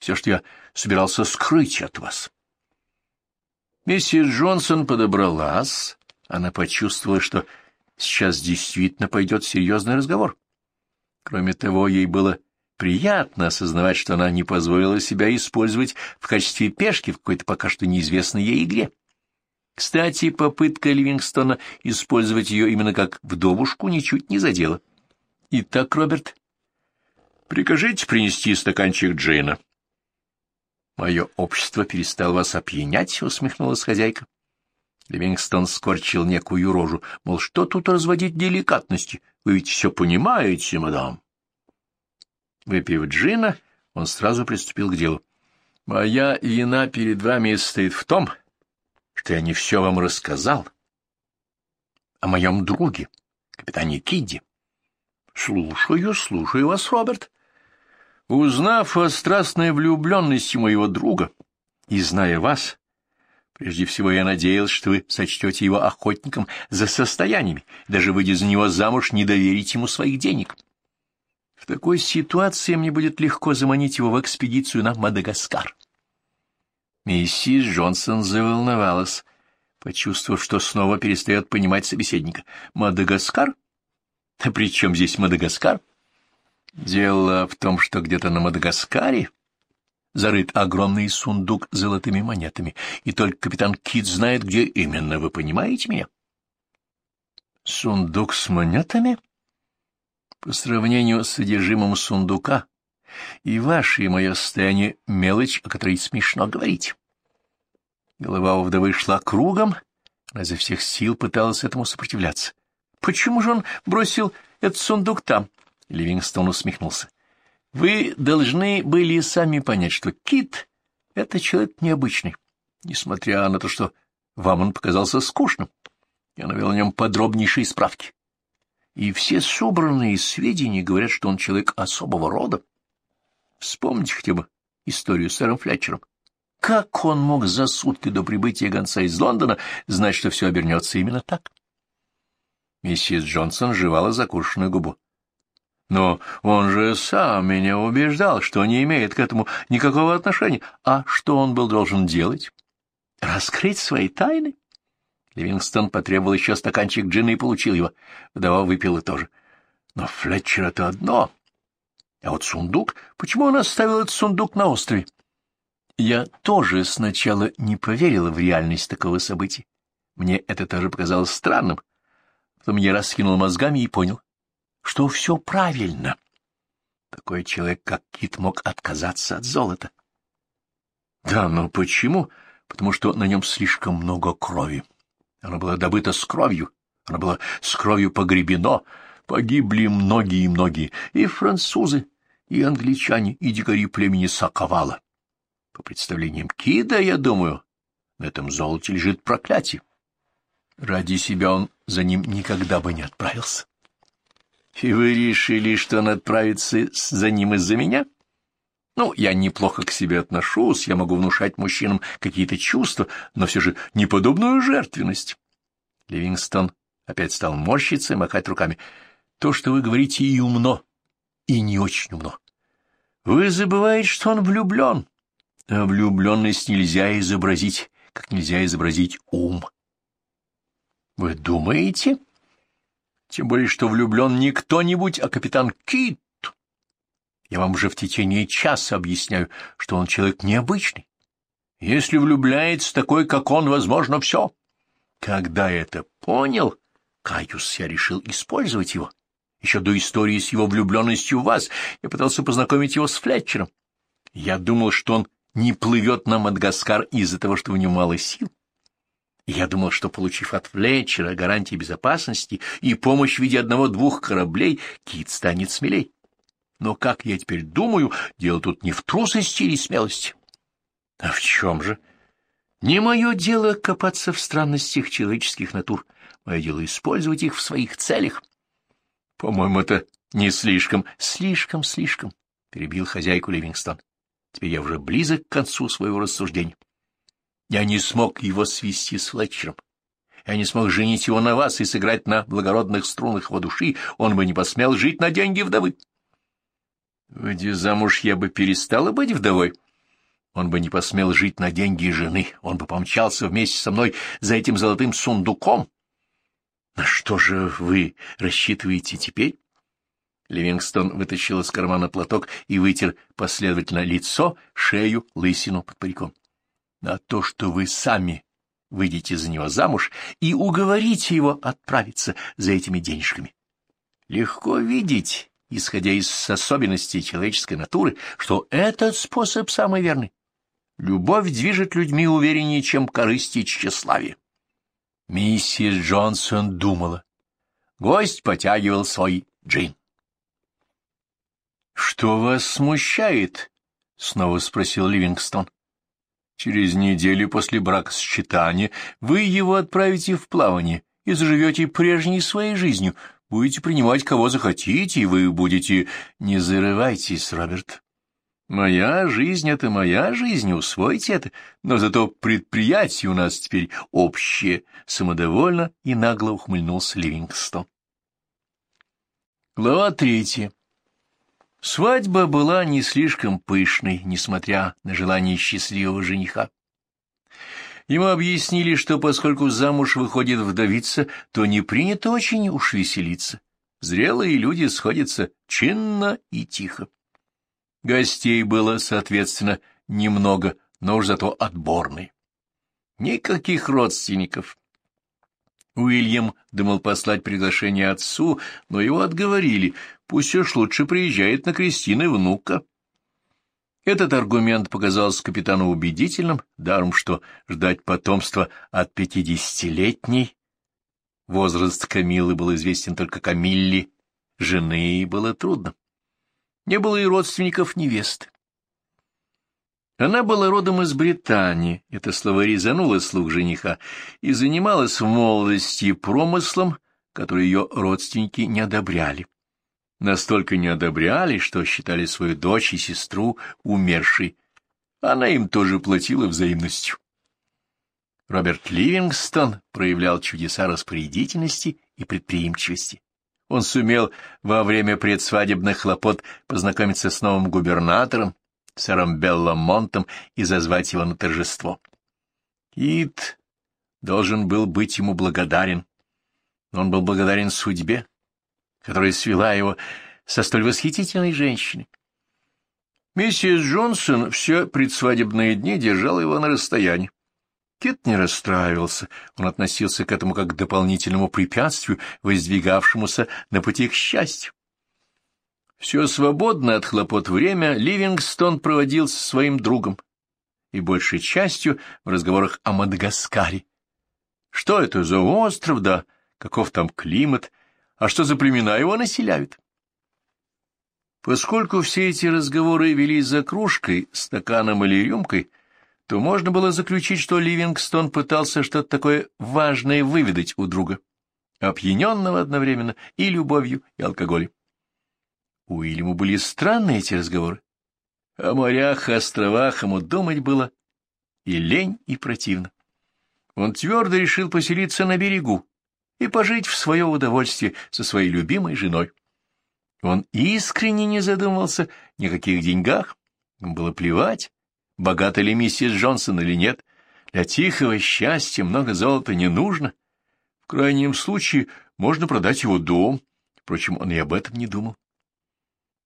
все, что я собирался скрыть от вас. Миссис Джонсон подобралась. Она почувствовала, что сейчас действительно пойдет серьезный разговор. Кроме того, ей было приятно осознавать, что она не позволила себя использовать в качестве пешки в какой-то пока что неизвестной ей игре. Кстати, попытка Ливингстона использовать ее именно как вдовушку ничуть не задела. Итак, Роберт, прикажите принести стаканчик джина. Мое общество перестало вас опьянять, — усмехнулась хозяйка. Ливингстон скорчил некую рожу, мол, что тут разводить деликатности? Вы ведь все понимаете, мадам. Выпив джина, он сразу приступил к делу. Моя вина перед вами стоит в том, что я не все вам рассказал о моем друге, капитане Кидди. Слушаю, слушаю вас, Роберт. Узнав о страстной влюбленности моего друга и зная вас, прежде всего я надеялся, что вы сочтете его охотником за состояниями, даже выйдя за него замуж, не доверить ему своих денег. В такой ситуации мне будет легко заманить его в экспедицию на Мадагаскар. Миссис Джонсон заволновалась, почувствовав, что снова перестает понимать собеседника. «Мадагаскар? А при чем здесь Мадагаскар?» Дело в том, что где-то на Мадагаскаре зарыт огромный сундук с золотыми монетами, и только капитан Кит знает, где именно, вы понимаете меня? Сундук с монетами? По сравнению с содержимым сундука, и ваше и мое состояние — мелочь, о которой смешно говорить. Голова у вдовы шла кругом, она изо всех сил пыталась этому сопротивляться. Почему же он бросил этот сундук там? Ливингстон усмехнулся. Вы должны были сами понять, что Кит — это человек необычный, несмотря на то, что вам он показался скучным. Я навел о нем подробнейшие справки. И все собранные сведения говорят, что он человек особого рода. Вспомните хотя бы историю с сэром Флетчером. Как он мог за сутки до прибытия гонца из Лондона знать, что все обернется именно так? Миссис Джонсон жевала закушенную губу. Но он же сам меня убеждал, что не имеет к этому никакого отношения. А что он был должен делать? Раскрыть свои тайны? Ливингстон потребовал еще стаканчик джина и получил его. Вдова выпила тоже. Но Флетчер — это одно. А вот сундук... Почему он оставил этот сундук на острове? Я тоже сначала не поверила в реальность такого события. Мне это тоже показалось странным. Потом я раскинул мозгами и понял что все правильно. Такой человек, как Кит, мог отказаться от золота. Да, но почему? Потому что на нем слишком много крови. Оно было добыто с кровью, оно было с кровью погребено. Погибли многие и многие, и французы, и англичане, и дикари племени Саковала. По представлениям Кида, я думаю, на этом золоте лежит проклятие. Ради себя он за ним никогда бы не отправился. И вы решили, что он отправится за ним из-за меня? Ну, я неплохо к себе отношусь, я могу внушать мужчинам какие-то чувства, но все же не подобную жертвенность. Ливингстон опять стал морщиться и махать руками. То, что вы говорите, и умно, и не очень умно. Вы забываете, что он влюблен. А влюбленность нельзя изобразить, как нельзя изобразить ум. Вы думаете? Тем более, что влюблен не кто-нибудь, а капитан Кит. Я вам уже в течение часа объясняю, что он человек необычный. Если влюбляется такой, как он, возможно, все. Когда я это понял, Каюс, я решил использовать его. Еще до истории с его влюбленностью в вас я пытался познакомить его с Флетчером. Я думал, что он не плывет на Мадагаскар из-за того, что у него мало сил. Я думал, что, получив от Флетчера гарантии безопасности и помощь в виде одного-двух кораблей, Кит станет смелей. Но, как я теперь думаю, дело тут не в трусости или смелости. А в чем же? Не мое дело копаться в странностях человеческих натур. Мое дело использовать их в своих целях. По-моему, это не слишком, слишком, слишком, — перебил хозяйку Ливингстон. Теперь я уже близок к концу своего рассуждения. Я не смог его свести с Флетчером. Я не смог женить его на вас и сыграть на благородных струнах его души, он бы не посмел жить на деньги вдовы. Выйдя замуж, я бы перестала быть вдовой. Он бы не посмел жить на деньги жены, он бы помчался вместе со мной за этим золотым сундуком. На что же вы рассчитываете теперь? Ливингстон вытащил из кармана платок и вытер последовательно лицо, шею, лысину под париком. — На то, что вы сами выйдете за него замуж и уговорите его отправиться за этими денежками. Легко видеть, исходя из особенностей человеческой натуры, что этот способ самый верный. Любовь движет людьми увереннее, чем корысть и тщеславие. Миссис Джонсон думала. Гость потягивал свой джин. — Что вас смущает? — снова спросил Ливингстон. — Через неделю после бракосчитания вы его отправите в плавание и заживете прежней своей жизнью, будете принимать кого захотите, и вы будете... Не зарывайтесь, Роберт. Моя жизнь — это моя жизнь, усвойте это, но зато предприятие у нас теперь общее, самодовольно и нагло ухмыльнулся Ливингстон. Глава третья. Свадьба была не слишком пышной, несмотря на желание счастливого жениха. Ему объяснили, что поскольку замуж выходит вдовица, то не принято очень уж веселиться. Зрелые люди сходятся чинно и тихо. Гостей было, соответственно, немного, но уж зато отборные. Никаких родственников, Уильям думал послать приглашение отцу, но его отговорили, пусть уж лучше приезжает на крестины внука. Этот аргумент показался капитану убедительным, даром что ждать потомства от пятидесятилетней. Возраст Камилы был известен только Камилле, жены было трудно. Не было и родственников невесты. Она была родом из Британии, это слово резануло слух жениха, и занималась в молодости промыслом, который ее родственники не одобряли. Настолько не одобряли, что считали свою дочь и сестру умершей. Она им тоже платила взаимностью. Роберт Ливингстон проявлял чудеса распорядительности и предприимчивости. Он сумел во время предсвадебных хлопот познакомиться с новым губернатором, сэром Белламонтом и зазвать его на торжество. Кит должен был быть ему благодарен. Он был благодарен судьбе, которая свела его со столь восхитительной женщиной. Миссис Джонсон все предсвадебные дни держала его на расстоянии. Кит не расстраивался, он относился к этому как к дополнительному препятствию, воздвигавшемуся на пути к счастью. Все свободное от хлопот время Ливингстон проводил со своим другом и большей частью в разговорах о Мадагаскаре. Что это за остров, да каков там климат, а что за племена его населяют? Поскольку все эти разговоры велись за кружкой, стаканом или рюмкой, то можно было заключить, что Ливингстон пытался что-то такое важное выведать у друга, опьяненного одновременно и любовью, и алкоголем. Уильяму были странные эти разговоры. О морях и островах ему думать было и лень, и противно. Он твердо решил поселиться на берегу и пожить в свое удовольствие со своей любимой женой. Он искренне не задумывался ни о каких деньгах, ему было плевать, богата ли миссис Джонсон или нет. Для тихого счастья много золота не нужно. В крайнем случае можно продать его дом. Впрочем, он и об этом не думал.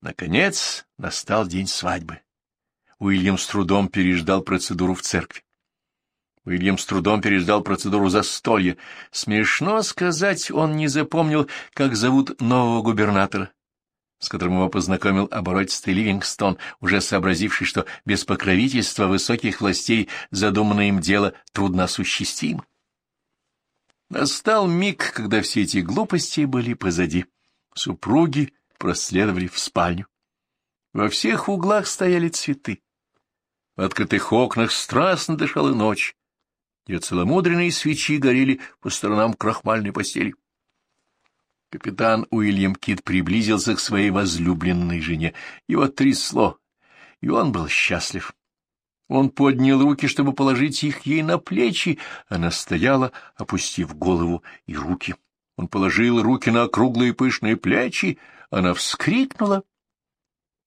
Наконец настал день свадьбы. Уильям с трудом переждал процедуру в церкви. Уильям с трудом переждал процедуру застолья. Смешно сказать, он не запомнил, как зовут нового губернатора, с которым его познакомил оборотистый Ливингстон, уже сообразивший, что без покровительства высоких властей задуманное им дело трудно осуществимо. Настал миг, когда все эти глупости были позади. Супруги проследовали в спальню. Во всех углах стояли цветы. В открытых окнах страстно дышала ночь. Две целомудренные свечи горели по сторонам крахмальной постели. Капитан Уильям Кит приблизился к своей возлюбленной жене. Его трясло, и он был счастлив. Он поднял руки, чтобы положить их ей на плечи. Она стояла, опустив голову и руки. Он положил руки на округлые пышные плечи, она вскрикнула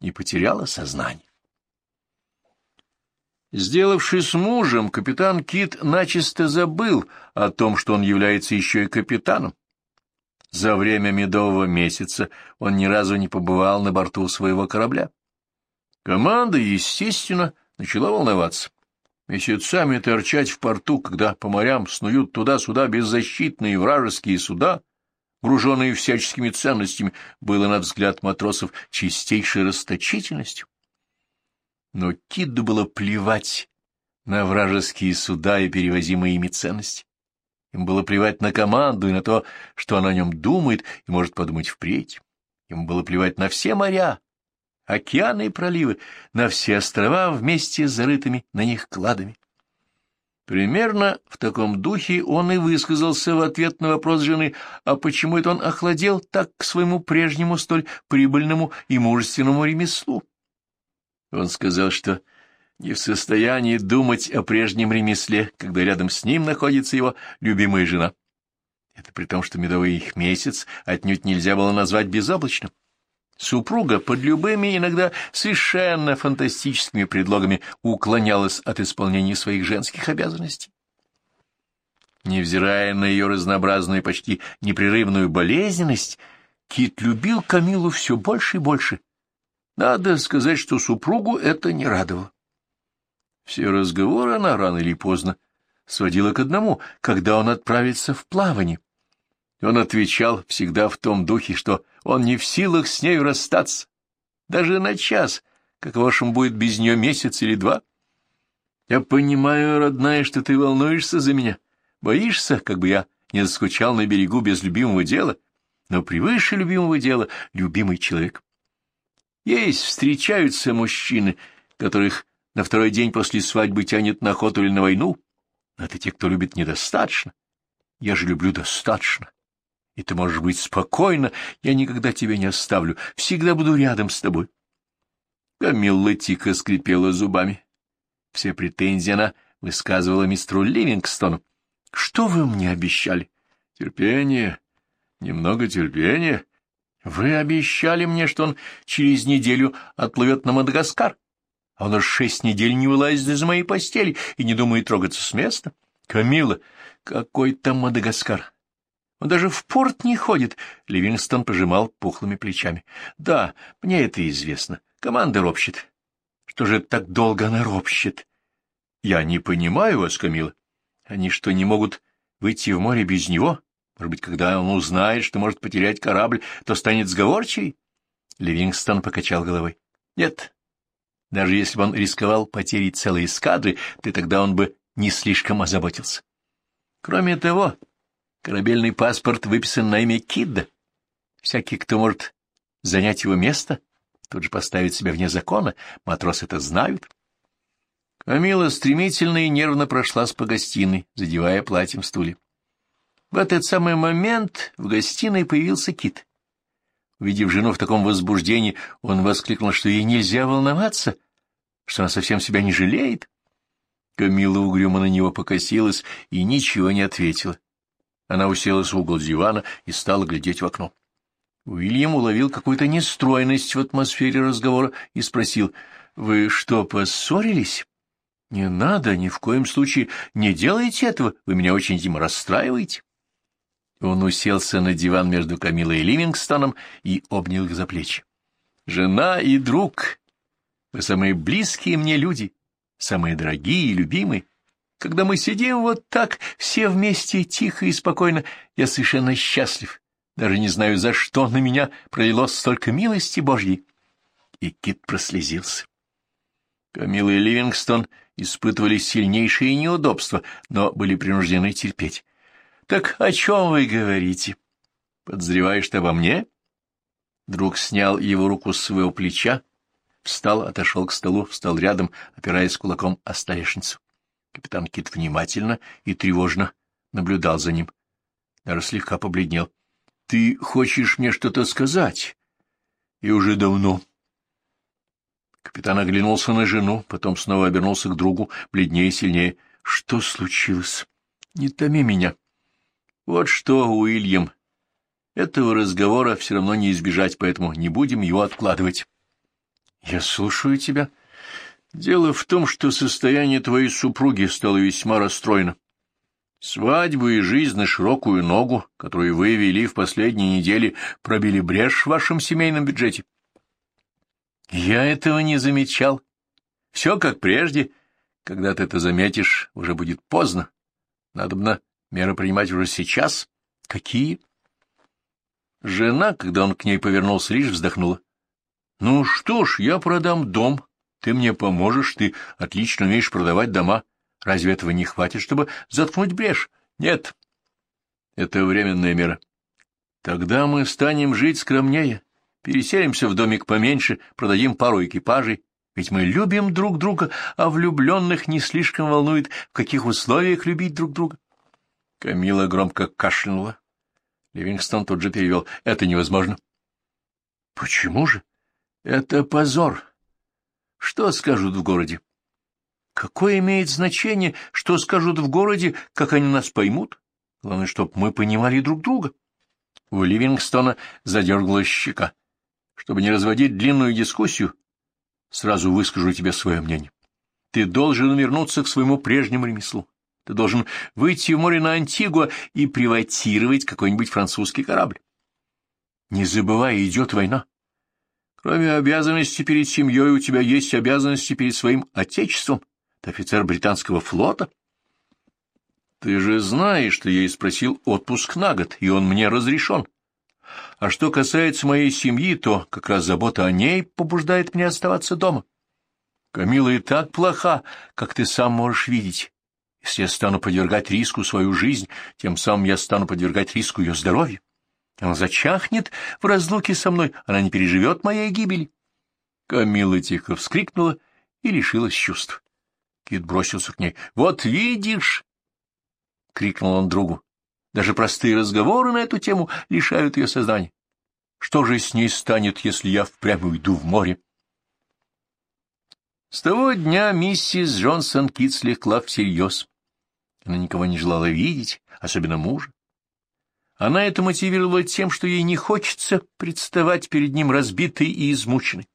и потеряла сознание. Сделавшись мужем, капитан Кит начисто забыл о том, что он является еще и капитаном. За время медового месяца он ни разу не побывал на борту своего корабля. Команда, естественно, начала волноваться. Месяцами торчать в порту, когда по морям снуют туда-сюда беззащитные вражеские суда, груженные всяческими ценностями, было, на взгляд матросов, чистейшей расточительностью. Но Кидду было плевать на вражеские суда и перевозимые ими ценности. Им было плевать на команду и на то, что она о нем думает и может подумать впредь. Ему было плевать на все моря, океаны и проливы, на все острова вместе с зарытыми на них кладами. Примерно в таком духе он и высказался в ответ на вопрос жены, а почему это он охладел так к своему прежнему столь прибыльному и мужественному ремеслу. Он сказал, что не в состоянии думать о прежнем ремесле, когда рядом с ним находится его любимая жена. Это при том, что медовый их месяц отнюдь нельзя было назвать безоблачным. Супруга под любыми, иногда совершенно фантастическими предлогами уклонялась от исполнения своих женских обязанностей. Невзирая на ее разнообразную, почти непрерывную болезненность, Кит любил Камилу все больше и больше. Надо сказать, что супругу это не радовало. Все разговоры она рано или поздно сводила к одному, когда он отправится в плавание. Он отвечал всегда в том духе, что он не в силах с нею расстаться, даже на час, как вашим будет без нее месяц или два. Я понимаю, родная, что ты волнуешься за меня, боишься, как бы я не заскучал на берегу без любимого дела, но превыше любимого дела любимый человек. Есть, встречаются мужчины, которых на второй день после свадьбы тянет на охоту или на войну, но это те, кто любит недостаточно. Я же люблю достаточно и ты можешь быть спокойна, я никогда тебя не оставлю, всегда буду рядом с тобой. Камилла тихо скрипела зубами. Все претензии она высказывала мистеру Ливингстону. — Что вы мне обещали? — Терпение, немного терпения. Вы обещали мне, что он через неделю отплывет на Мадагаскар, а он уж шесть недель не вылазит из моей постели и не думает трогаться с места. Камила, какой там Мадагаскар? Он даже в порт не ходит. Ливингстон пожимал пухлыми плечами. Да, мне это известно. Команда ропщет. Что же так долго она ропщет? Я не понимаю вас, Камила. Они что, не могут выйти в море без него? Может быть, когда он узнает, что может потерять корабль, то станет сговорчивей? Ливингстон покачал головой. Нет. Даже если бы он рисковал потерять целые эскадры, то тогда он бы не слишком озаботился. Кроме того, Корабельный паспорт выписан на имя Кидда. Всякий, кто может занять его место, тут же поставит себя вне закона, матросы это знают. Камила стремительно и нервно прошлась по гостиной, задевая платьем стулья. В этот самый момент в гостиной появился Кит. Увидев жену в таком возбуждении, он воскликнул, что ей нельзя волноваться, что она совсем себя не жалеет. Камила угрюмо на него покосилась и ничего не ответила. Она уселась в угол дивана и стала глядеть в окно. Уильям уловил какую-то нестройность в атмосфере разговора и спросил, «Вы что, поссорились?» «Не надо, ни в коем случае не делайте этого, вы меня очень этим расстраиваете». Он уселся на диван между Камилой и Ливингстоном и обнял их за плечи. «Жена и друг, вы самые близкие мне люди, самые дорогие и любимые. Когда мы сидим вот так, все вместе, тихо и спокойно, я совершенно счастлив. Даже не знаю, за что на меня пролилось столько милости Божьей. И Кит прослезился. Камила и Ливингстон испытывали сильнейшие неудобства, но были принуждены терпеть. — Так о чем вы говорите? — Подозреваешь ты обо мне? Друг снял его руку с своего плеча, встал, отошел к столу, встал рядом, опираясь кулаком о столешницу. Капитан Кит внимательно и тревожно наблюдал за ним. Даже слегка побледнел. — Ты хочешь мне что-то сказать? — И уже давно. Капитан оглянулся на жену, потом снова обернулся к другу, бледнее и сильнее. — Что случилось? Не томи меня. — Вот что, Уильям, этого разговора все равно не избежать, поэтому не будем его откладывать. — Я слушаю тебя. — Дело в том, что состояние твоей супруги стало весьма расстроено. Свадьбу и жизнь на широкую ногу, которую вы вели в последние недели, пробили брешь в вашем семейном бюджете. Я этого не замечал. Все как прежде. Когда ты это заметишь, уже будет поздно. Надобно меры принимать уже сейчас. Какие? Жена, когда он к ней повернулся, лишь вздохнула. Ну что ж, я продам дом. Ты мне поможешь, ты отлично умеешь продавать дома. Разве этого не хватит, чтобы заткнуть брешь? Нет. Это временная мера. Тогда мы станем жить скромнее, переселимся в домик поменьше, продадим пару экипажей, ведь мы любим друг друга, а влюбленных не слишком волнует, в каких условиях любить друг друга. Камила громко кашлянула. Ливингстон тут же перевел. Это невозможно. Почему же? Это позор. Что скажут в городе? Какое имеет значение, что скажут в городе, как они нас поймут? Главное, чтобы мы понимали друг друга. У Ливингстона задергалась щека. Чтобы не разводить длинную дискуссию, сразу выскажу тебе свое мнение. Ты должен вернуться к своему прежнему ремеслу. Ты должен выйти в море на Антигуа и приватировать какой-нибудь французский корабль. Не забывай, идет война. Кроме обязанностей перед семьей, у тебя есть обязанности перед своим отечеством. Ты офицер британского флота? Ты же знаешь, что я и спросил отпуск на год, и он мне разрешен. А что касается моей семьи, то как раз забота о ней побуждает меня оставаться дома. Камила и так плоха, как ты сам можешь видеть. Если я стану подвергать риску свою жизнь, тем самым я стану подвергать риску ее здоровья. Она зачахнет в разлуке со мной, она не переживет моей гибели. Камила тихо вскрикнула и лишилась чувств. Кит бросился к ней. — Вот видишь! — крикнул он другу. — Даже простые разговоры на эту тему лишают ее сознания. Что же с ней станет, если я впрямь уйду в море? С того дня миссис Джонсон Кит слегла всерьез. Она никого не желала видеть, особенно мужа. Она это мотивировала тем, что ей не хочется представать перед ним разбитой и измученной.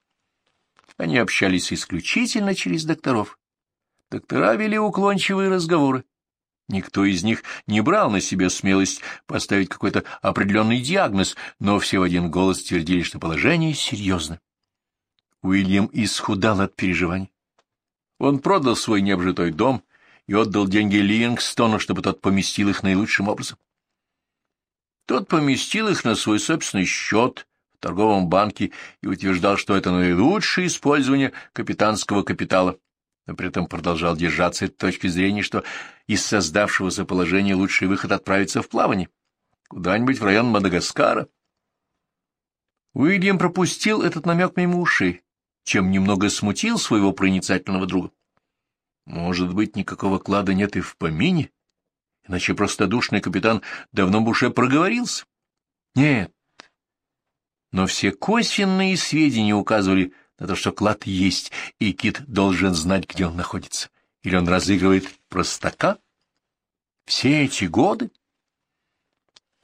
Они общались исключительно через докторов. Доктора вели уклончивые разговоры. Никто из них не брал на себя смелость поставить какой-то определенный диагноз, но все в один голос твердили, что положение серьезно. Уильям исхудал от переживаний. Он продал свой необжитой дом и отдал деньги Ливингстону, чтобы тот поместил их наилучшим образом. Тот поместил их на свой собственный счет в торговом банке и утверждал, что это наилучшее использование капитанского капитала но при этом продолжал держаться этой точки зрения, что из создавшегося положения лучший выход отправиться в плавание, куда-нибудь в район Мадагаскара. Уильям пропустил этот намек мимо ушей, чем немного смутил своего проницательного друга. Может быть, никакого клада нет и в помине, иначе простодушный капитан давно бы уже проговорился. Нет, но все косвенные сведения указывали на то, что клад есть, и Кит должен знать, где он находится. Или он разыгрывает простака? Все эти годы?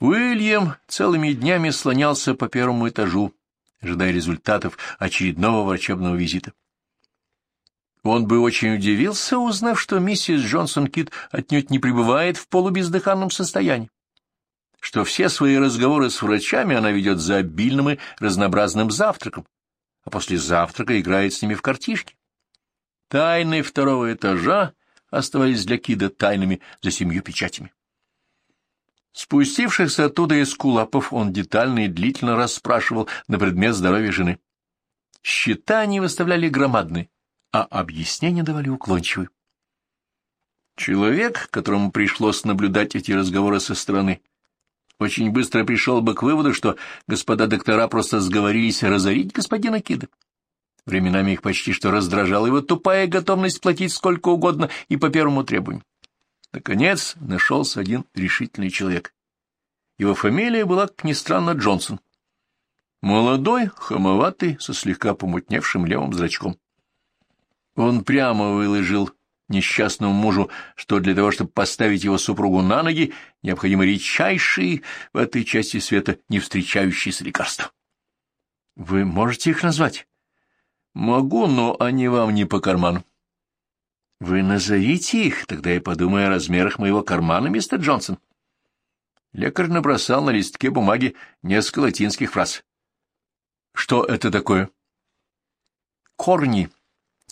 Уильям целыми днями слонялся по первому этажу, ожидая результатов очередного врачебного визита. Он бы очень удивился, узнав, что миссис Джонсон Кит отнюдь не пребывает в полубездыханном состоянии, что все свои разговоры с врачами она ведет за обильным и разнообразным завтраком, а после завтрака играет с ними в картишки. Тайны второго этажа оставались для Кида тайнами за семью печатями. Спустившись оттуда из кулапов, он детально и длительно расспрашивал на предмет здоровья жены. Счета они выставляли громадные, а объяснения давали уклончивые. Человек, которому пришлось наблюдать эти разговоры со стороны, очень быстро пришел бы к выводу, что господа доктора просто сговорились разорить господина Кида. Временами их почти что раздражала его тупая готовность платить сколько угодно и по первому требованию. Наконец нашелся один решительный человек. Его фамилия была, как ни странно, Джонсон. Молодой, хамоватый, со слегка помутневшим левым зрачком. Он прямо выложил несчастному мужу, что для того, чтобы поставить его супругу на ноги, необходимы редчайшие в этой части света не встречающиеся лекарства. Вы можете их назвать? Могу, но они вам не по карману. Вы назовите их, тогда я подумаю о размерах моего кармана, мистер Джонсон. Лекарь набросал на листке бумаги несколько латинских фраз. Что это такое? Корни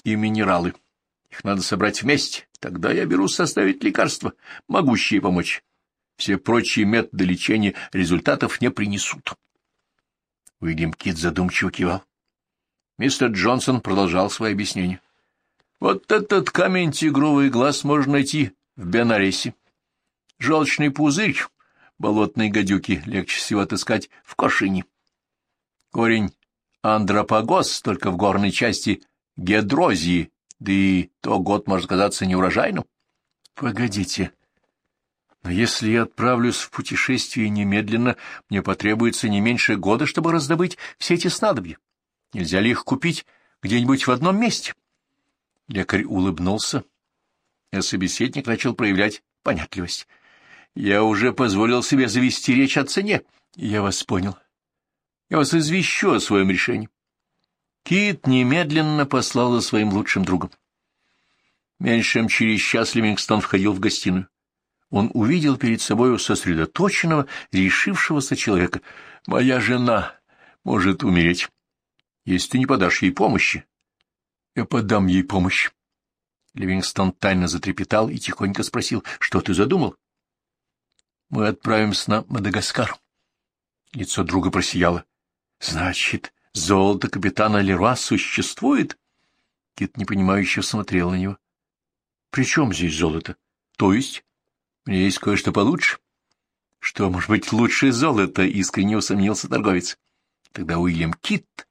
и минералы. Их надо собрать вместе. Тогда я берусь составить лекарства, могущие помочь. Все прочие методы лечения результатов не принесут. Уильям Кит задумчиво кивал. Мистер Джонсон продолжал свои объяснения. Вот этот камень тигровый глаз можно найти в Бенаресе. Желчный пузырь болотной гадюки легче всего отыскать в Кошине. Корень андропогос только в горной части Гедрозии, да и то год может казаться неурожайным. Погодите, но если я отправлюсь в путешествие немедленно, мне потребуется не меньше года, чтобы раздобыть все эти снадобья. Нельзя ли их купить где-нибудь в одном месте? Лекарь улыбнулся, а собеседник начал проявлять понятливость. Я уже позволил себе завести речь о цене. Я вас понял. Я вас извещу о своем решении. Кит немедленно послал за своим лучшим другом. Меньше чем через час Ливингстон входил в гостиную. Он увидел перед собой сосредоточенного, решившегося человека. «Моя жена может умереть, если ты не подашь ей помощи». «Я подам ей помощь». Ливингстон тайно затрепетал и тихонько спросил, «Что ты задумал?» «Мы отправимся на Мадагаскар». Лицо друга просияло. «Значит, золото капитана Леруа существует?» Кит непонимающе смотрел на него. «При чем здесь золото? То есть мне есть кое-что получше. Что может быть лучше золота? Искренне усомнился торговец. Тогда Уильям Кит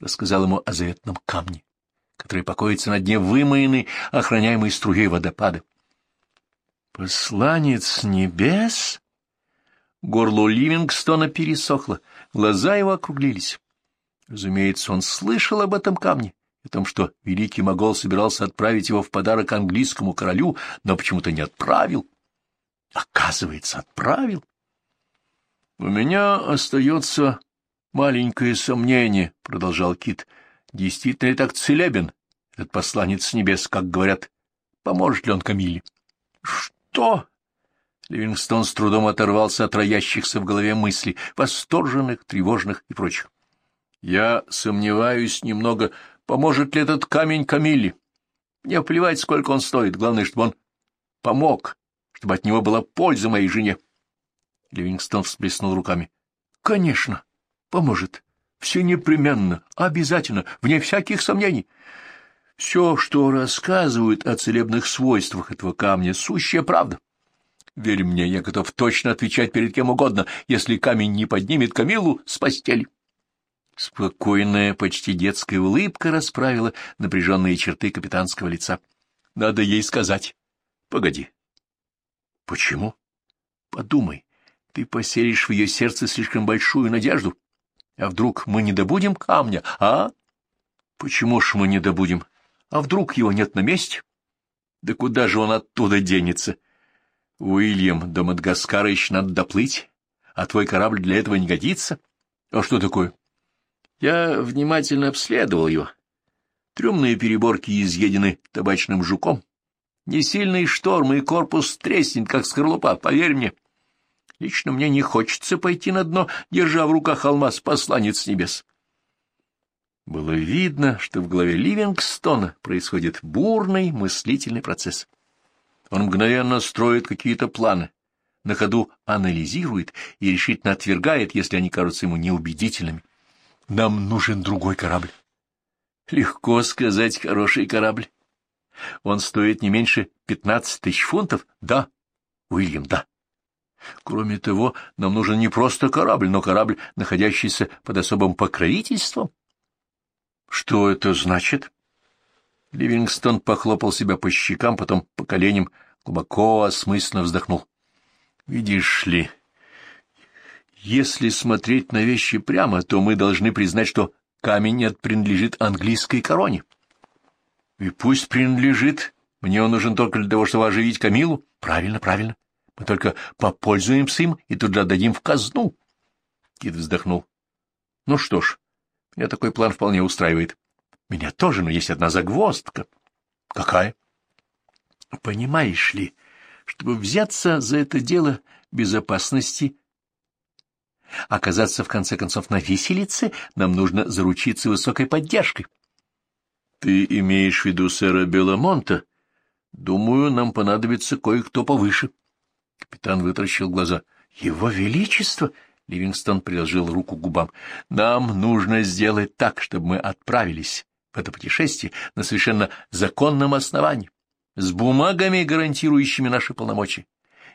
рассказал ему о заветном камне, который покоится на дне вымоенной, охраняемой струей водопада. «Посланец небес?» Горло Ливингстона пересохло, глаза его округлились. Разумеется, он слышал об этом камне, о том, что великий могол собирался отправить его в подарок английскому королю, но почему-то не отправил. Оказывается, отправил. — У меня остается маленькое сомнение, — продолжал Кит. — Действительно ли так целебен этот посланец с небес, как говорят? Поможет ли он Камиле? — Что? Ливингстон с трудом оторвался от роящихся в голове мыслей, восторженных, тревожных и прочих. — Я сомневаюсь немного, поможет ли этот камень Камиле. Мне плевать, сколько он стоит, главное, чтобы он помог чтобы от него была польза моей жене. Ливингстон всплеснул руками. — Конечно, поможет. Все непременно, обязательно, вне всяких сомнений. Все, что рассказывают о целебных свойствах этого камня, сущая правда. Верь мне, я готов точно отвечать перед кем угодно, если камень не поднимет Камилу с постели. Спокойная, почти детская улыбка расправила напряженные черты капитанского лица. Надо ей сказать. Погоди, Почему? Подумай, ты поселишь в ее сердце слишком большую надежду. А вдруг мы не добудем камня, а? Почему ж мы не добудем? А вдруг его нет на месте? Да куда же он оттуда денется? Уильям, до Мадагаскара еще надо доплыть, а твой корабль для этого не годится. А что такое? Я внимательно обследовал его. Трюмные переборки изъедены табачным жуком. Несильный шторм, и корпус треснет, как скорлупа, поверь мне. Лично мне не хочется пойти на дно, держа в руках алмаз посланец небес. Было видно, что в голове Ливингстона происходит бурный мыслительный процесс. Он мгновенно строит какие-то планы, на ходу анализирует и решительно отвергает, если они кажутся ему неубедительными. Нам нужен другой корабль. Легко сказать «хороший корабль». Он стоит не меньше пятнадцать тысяч фунтов? Да, Уильям, да. Кроме того, нам нужен не просто корабль, но корабль, находящийся под особым покровительством. Что это значит? Ливингстон похлопал себя по щекам, потом по коленям, глубоко осмысленно вздохнул. Видишь ли, если смотреть на вещи прямо, то мы должны признать, что камень нет принадлежит английской короне. И пусть принадлежит. Мне он нужен только для того, чтобы оживить Камилу. Правильно, правильно. Мы только попользуемся им и тут же отдадим в казну. Кит вздохнул. Ну что ж, меня такой план вполне устраивает. Меня тоже, но есть одна загвоздка. Какая? Понимаешь ли, чтобы взяться за это дело безопасности, оказаться в конце концов на виселице, нам нужно заручиться высокой поддержкой. Ты имеешь в виду сэра Беламонта? Думаю, нам понадобится кое-кто повыше. Капитан вытаращил глаза. Его Величество! Ливингстон приложил руку к губам. Нам нужно сделать так, чтобы мы отправились в это путешествие на совершенно законном основании, с бумагами, гарантирующими наши полномочия.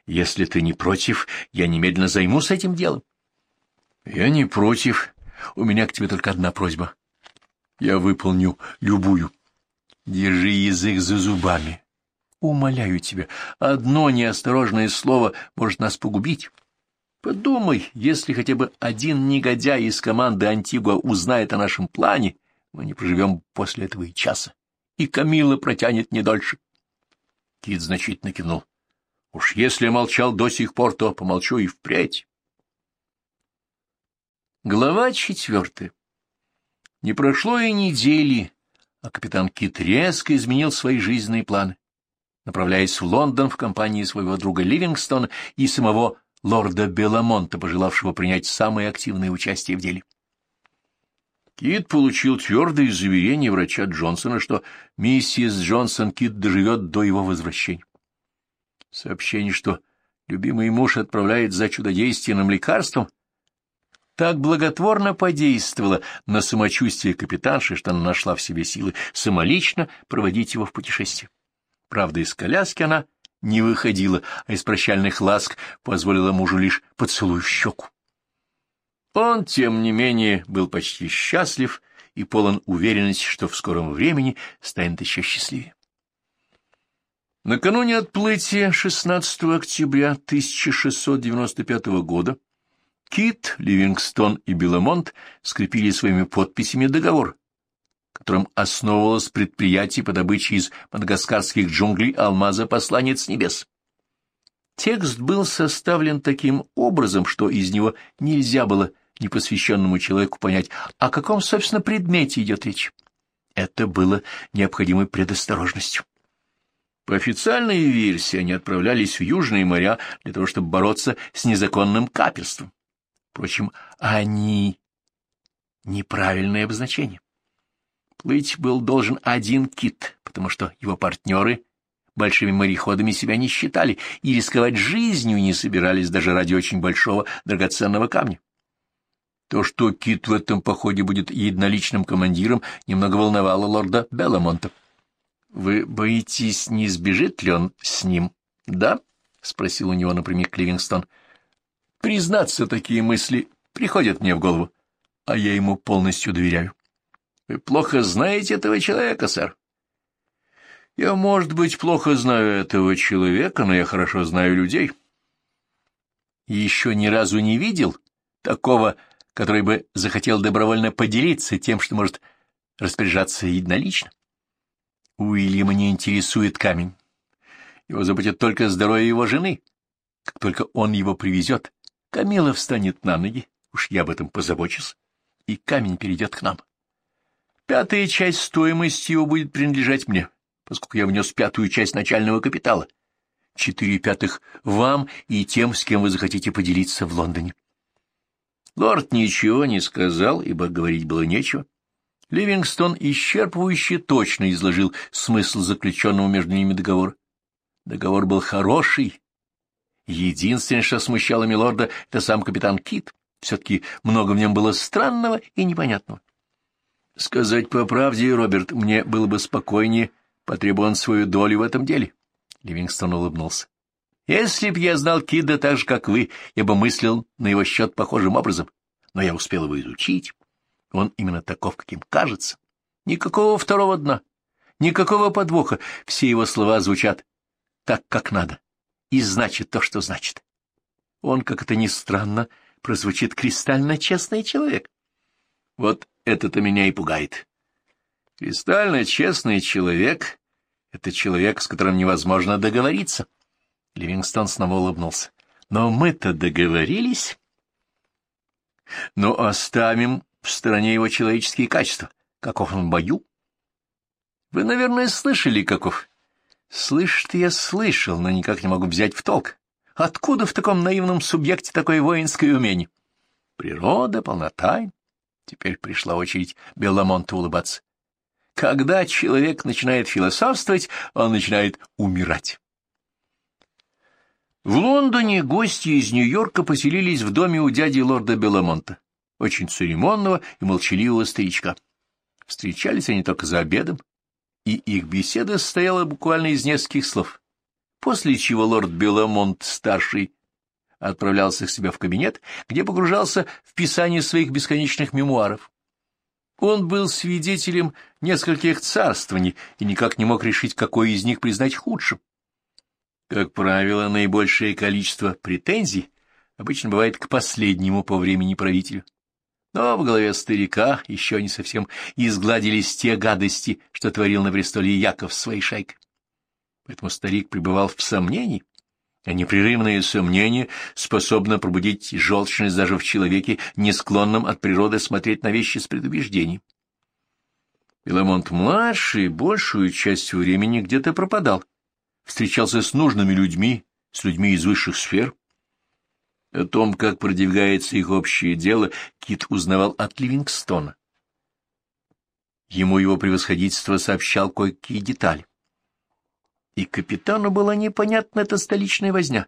Если ты не против, я немедленно займусь этим делом. Я не против. У меня к тебе только одна просьба. Я выполню любую. Держи язык за зубами. Умоляю тебя, одно неосторожное слово может нас погубить. Подумай, если хотя бы один негодяй из команды Антигуа узнает о нашем плане, мы не проживем после этого и часа, и Камила протянет не дольше. Кит значительно кивнул. Уж если молчал до сих пор, то помолчу и впредь. Глава четвертая. Не прошло и недели, а капитан Кит резко изменил свои жизненные планы, направляясь в Лондон в компании своего друга Ливингстона и самого лорда Беламонта, пожелавшего принять самое активное участие в деле. Кит получил твердое заверение врача Джонсона, что миссис Джонсон Кит доживет до его возвращения. Сообщение, что любимый муж отправляет за чудодейственным лекарством — так благотворно подействовала на самочувствие капитанши, что она нашла в себе силы самолично проводить его в путешествие. Правда, из коляски она не выходила, а из прощальных ласк позволила мужу лишь поцелуй в щеку. Он, тем не менее, был почти счастлив и полон уверенности, что в скором времени станет еще счастливее. Накануне отплытия 16 октября 1695 года Кит, Ливингстон и Беломонт скрепили своими подписями договор, которым основывалось предприятие по добыче из мадагаскарских джунглей алмаза «Посланец небес». Текст был составлен таким образом, что из него нельзя было непосвященному человеку понять, о каком, собственно, предмете идет речь. Это было необходимой предосторожностью. По официальной версии они отправлялись в Южные моря для того, чтобы бороться с незаконным каперством. Впрочем, они — неправильное обозначение. Плыть был должен один кит, потому что его партнеры большими мореходами себя не считали и рисковать жизнью не собирались даже ради очень большого драгоценного камня. То, что Кит в этом походе будет единоличным командиром, немного волновало лорда Белламонта. — Вы боитесь, не сбежит ли он с ним? — Да? — спросил у него напрямик Ливингстон. — Признаться, такие мысли приходят мне в голову, а я ему полностью доверяю. Вы плохо знаете этого человека, сэр. Я, может быть, плохо знаю этого человека, но я хорошо знаю людей. Еще ни разу не видел такого, который бы захотел добровольно поделиться тем, что может распоряжаться единолично. Уильяма не интересует камень. Его заботит только здоровье его жены. Как только он его привезет, Камила встанет на ноги, уж я об этом позабочусь, и камень перейдет к нам. Пятая часть стоимости его будет принадлежать мне, поскольку я внес пятую часть начального капитала. Четыре пятых вам и тем, с кем вы захотите поделиться в Лондоне. Лорд ничего не сказал, ибо говорить было нечего. Ливингстон исчерпывающе точно изложил смысл заключенного между ними договора. Договор был хороший, Единственное, что смущало милорда, это сам капитан Кит. Все-таки много в нем было странного и непонятного. Сказать по правде, Роберт, мне было бы спокойнее, потребуя он свою долю в этом деле. Ливингстон улыбнулся. Если б я знал Кида так же, как вы, я бы мыслил на его счет похожим образом. Но я успел его изучить. Он именно таков, каким кажется. Никакого второго дна, никакого подвоха. Все его слова звучат так, как надо и значит то, что значит. Он, как это ни странно, прозвучит кристально честный человек. Вот это-то меня и пугает. Кристально честный человек — это человек, с которым невозможно договориться. Ливингстон снова улыбнулся. Но мы-то договорились. Но оставим в стороне его человеческие качества. Каков он в бою? Вы, наверное, слышали, каков. Слышь-то я слышал, но никак не могу взять в толк. Откуда в таком наивном субъекте такое воинское умение? Природа, полнота. Теперь пришла очередь Белламонта улыбаться. Когда человек начинает философствовать, он начинает умирать. В Лондоне гости из Нью-Йорка поселились в доме у дяди лорда Белламонта, очень церемонного и молчаливого старичка. Встречались они только за обедом, и их беседа состояла буквально из нескольких слов, после чего лорд Беламонт-старший отправлялся к себе в кабинет, где погружался в писание своих бесконечных мемуаров. Он был свидетелем нескольких царствований и никак не мог решить, какое из них признать худшим. Как правило, наибольшее количество претензий обычно бывает к последнему по времени правителю. Но в голове старика еще не совсем изгладились те гадости, что творил на престоле Яков своей шайкой. Поэтому старик пребывал в сомнении, а непрерывное сомнение способно пробудить желчность даже в человеке, не склонном от природы смотреть на вещи с предубеждением. Беломонт-младший большую часть времени где-то пропадал, встречался с нужными людьми, с людьми из высших сфер, о том, как продвигается их общее дело, Кит узнавал от Ливингстона. Ему его превосходительство сообщал кое-какие детали. И капитану была непонятна эта столичная возня.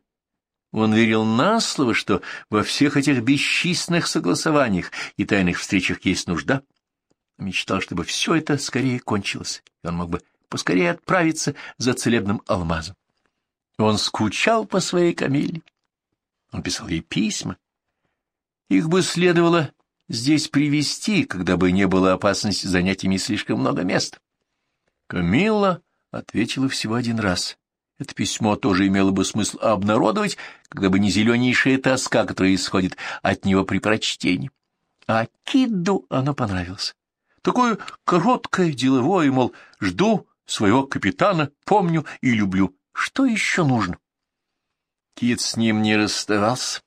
Он верил на слово, что во всех этих бесчисленных согласованиях и тайных встречах есть нужда. Мечтал, чтобы все это скорее кончилось, и он мог бы поскорее отправиться за целебным алмазом. Он скучал по своей Камиле он писал ей письма. Их бы следовало здесь привести, когда бы не было опасности занять ими слишком много места. Камилла ответила всего один раз. Это письмо тоже имело бы смысл обнародовать, когда бы не зеленейшая тоска, которая исходит от него при прочтении. А Кидду оно понравилось. Такое короткое, деловое, мол, жду своего капитана, помню и люблю. Что еще нужно? Кит с ним не расставался.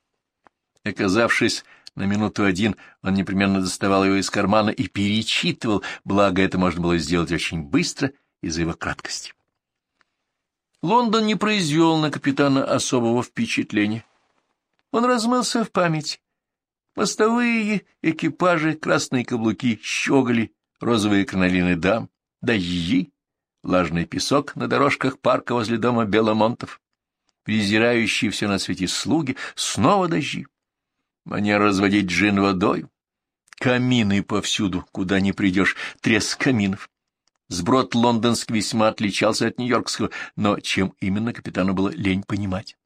Оказавшись на минуту один, он непременно доставал его из кармана и перечитывал, благо это можно было сделать очень быстро из-за его краткости. Лондон не произвел на капитана особого впечатления. Он размылся в память. Мостовые, экипажи, красные каблуки, щеголи, розовые кринолины дам, дожди, влажный песок на дорожках парка возле дома Беломонтов презирающие все на свете слуги, снова дожди. Манера разводить джин водой. Камины повсюду, куда ни придешь, треск каминов. Сброд лондонский весьма отличался от нью-йоркского, но чем именно капитану было лень понимать.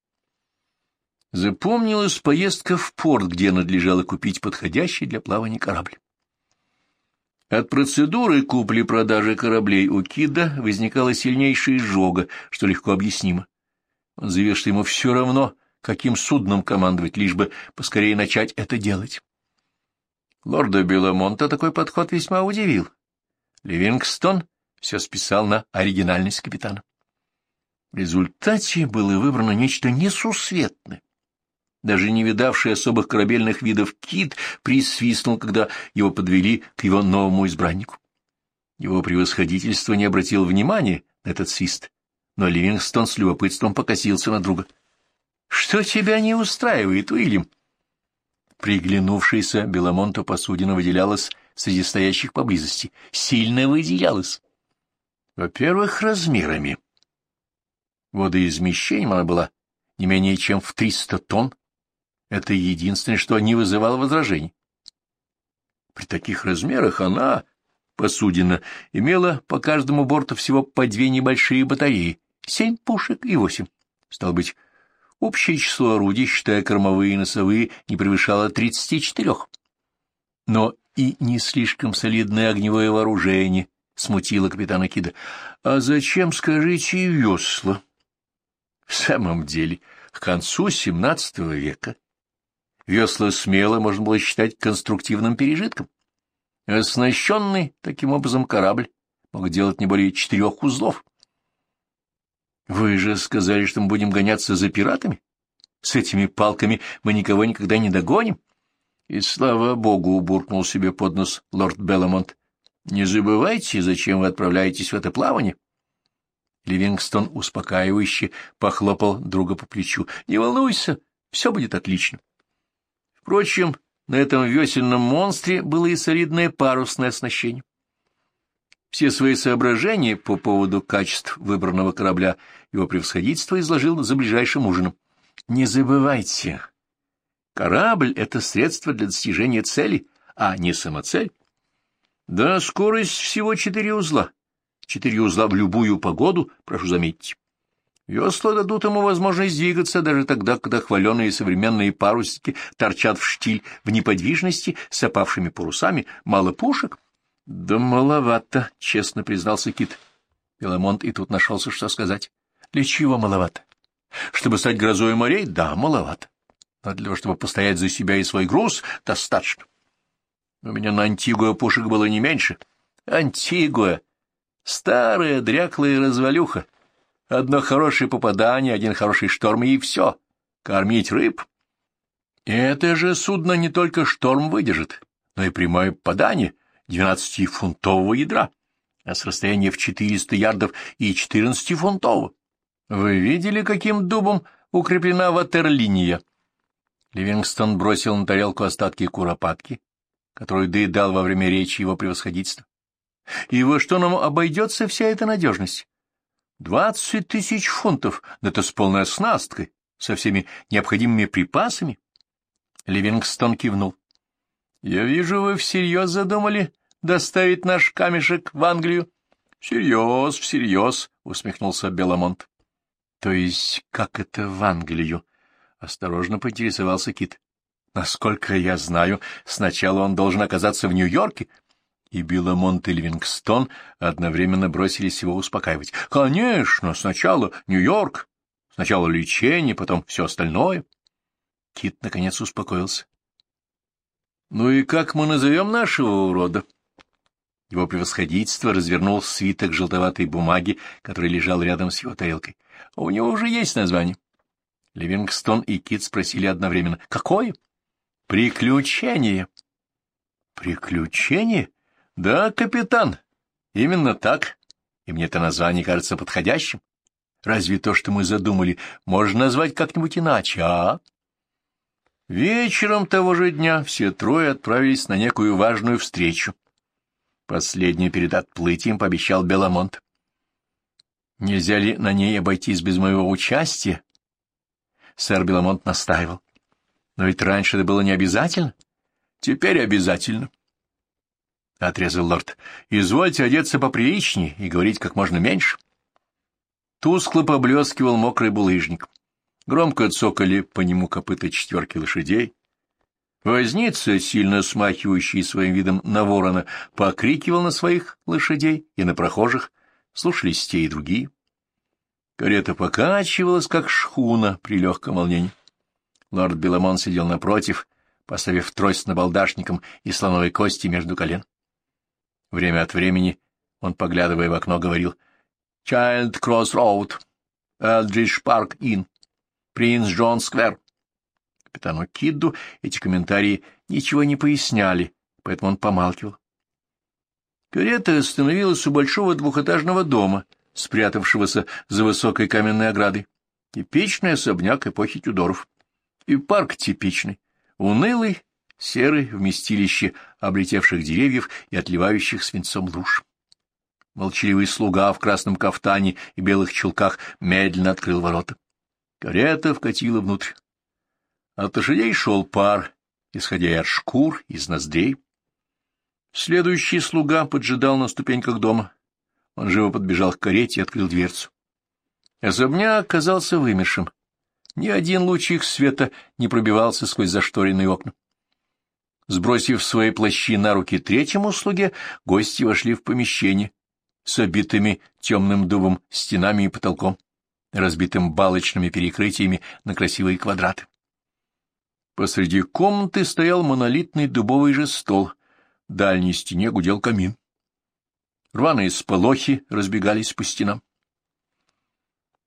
Запомнилась поездка в порт, где надлежало купить подходящий для плавания корабль. От процедуры купли-продажи кораблей у Кида возникала сильнейшая изжога, что легко объяснимо. Он заявил, что ему все равно, каким судном командовать, лишь бы поскорее начать это делать. Лорда Беломонта такой подход весьма удивил. Ливингстон все списал на оригинальность капитана. В результате было выбрано нечто несусветное. Даже не видавший особых корабельных видов кит присвистнул, когда его подвели к его новому избраннику. Его превосходительство не обратил внимания на этот свист но Ливингстон с любопытством покосился на друга. — Что тебя не устраивает, Уильям? Приглянувшаяся Беломонту посудина выделялась среди стоящих поблизости. Сильно выделялась. Во-первых, размерами. Водоизмещением она была не менее чем в триста тонн. Это единственное, что не вызывало возражений. При таких размерах она, посудина, имела по каждому борту всего по две небольшие батареи, семь пушек и восемь. Стало быть, общее число орудий, считая кормовые и носовые, не превышало тридцати четырех. Но и не слишком солидное огневое вооружение смутило капитана Кида. А зачем, скажите, весла? В самом деле, к концу XVII века весла смело можно было считать конструктивным пережитком. Оснащенный таким образом корабль мог делать не более четырех узлов. Вы же сказали, что мы будем гоняться за пиратами? С этими палками мы никого никогда не догоним. И слава богу, буркнул себе под нос лорд Белламонт. Не забывайте, зачем вы отправляетесь в это плавание. Ливингстон успокаивающе похлопал друга по плечу. — Не волнуйся, все будет отлично. Впрочем, на этом весельном монстре было и солидное парусное оснащение. Все свои соображения по поводу качеств выбранного корабля его превосходительство изложил за ближайшим ужином. Не забывайте, корабль — это средство для достижения цели, а не самоцель. Да, скорость всего четыре узла. Четыре узла в любую погоду, прошу заметить. Весла дадут ему возможность двигаться даже тогда, когда хваленые современные парусники торчат в штиль в неподвижности с опавшими парусами, мало пушек. — Да маловато, — честно признался Кит. Пеламонт и тут нашелся, что сказать. — Для чего маловато? Чтобы стать грозой морей? Да, маловато. Но для того, чтобы постоять за себя и свой груз, достаточно. У меня на Антигуа пушек было не меньше. Антигуа! Старая дряклая развалюха. Одно хорошее попадание, один хороший шторм, и все. Кормить рыб. Это же судно не только шторм выдержит, но и прямое попадание — двенадцатифунтового ядра, а с расстояния в четыреста ярдов и четырнадцатифунтового. Вы видели, каким дубом укреплена ватерлиния? Ливингстон бросил на тарелку остатки куропатки, которую доедал во время речи его превосходительства. И во что нам обойдется вся эта надежность? Двадцать тысяч фунтов, да это с полной оснасткой, со всеми необходимыми припасами. Ливингстон кивнул. — Я вижу, вы всерьез задумали доставить наш камешек в Англию? — Всерьез, всерьез, — усмехнулся Беломонт. — То есть как это в Англию? — осторожно поинтересовался Кит. — Насколько я знаю, сначала он должен оказаться в Нью-Йорке. И Беломонт и Ливингстон одновременно бросились его успокаивать. — Конечно, сначала Нью-Йорк, сначала лечение, потом все остальное. Кит наконец успокоился. Ну и как мы назовем нашего урода? Его превосходительство развернул свиток желтоватой бумаги, который лежал рядом с его тарелкой. У него уже есть название. Ливингстон и Кит спросили одновременно. Какое? Приключение. Приключение? Да, капитан. Именно так. И мне это название кажется подходящим. Разве то, что мы задумали, можно назвать как-нибудь иначе, а? Вечером того же дня все трое отправились на некую важную встречу. Последнюю перед отплытием пообещал Беламонт. Нельзя ли на ней обойтись без моего участия? Сэр Беламонт настаивал. Но ведь раньше это было не обязательно. Теперь обязательно. Отрезал лорд. Извольте одеться поприличнее и говорить как можно меньше. Тускло поблескивал мокрый булыжник. Громко цокали по нему копыта четверки лошадей. Возница, сильно смахивающий своим видом на ворона, покрикивал на своих лошадей и на прохожих, слушались те и другие. Карета покачивалась, как шхуна при легком волнении. Лорд Беламон сидел напротив, поставив трость с набалдашником из слоновой кости между колен. Время от времени он, поглядывая в окно, говорил «Чайлд Кросс Роуд», «Элдридж Парк Инн», «Принц Джон Сквер». Капитану Кидду эти комментарии ничего не поясняли, поэтому он помалкивал. Карета остановилась у большого двухэтажного дома, спрятавшегося за высокой каменной оградой. Типичный особняк эпохи Тюдоров. И парк типичный, унылый, серый, вместилище облетевших деревьев и отливающих свинцом луж. Молчаливый слуга в красном кафтане и белых чулках медленно открыл ворота. Карета вкатила внутрь. От лошадей шел пар, исходя от шкур, из ноздрей. Следующий слуга поджидал на ступеньках дома. Он живо подбежал к карете и открыл дверцу. Особняк оказался вымершим. Ни один лучик света не пробивался сквозь зашторенные окна. Сбросив свои плащи на руки третьему слуге, гости вошли в помещение с обитыми темным дубом стенами и потолком, разбитым балочными перекрытиями на красивые квадраты. Посреди комнаты стоял монолитный дубовый же стол. В дальней стене гудел камин. Рваные сполохи разбегались по стенам.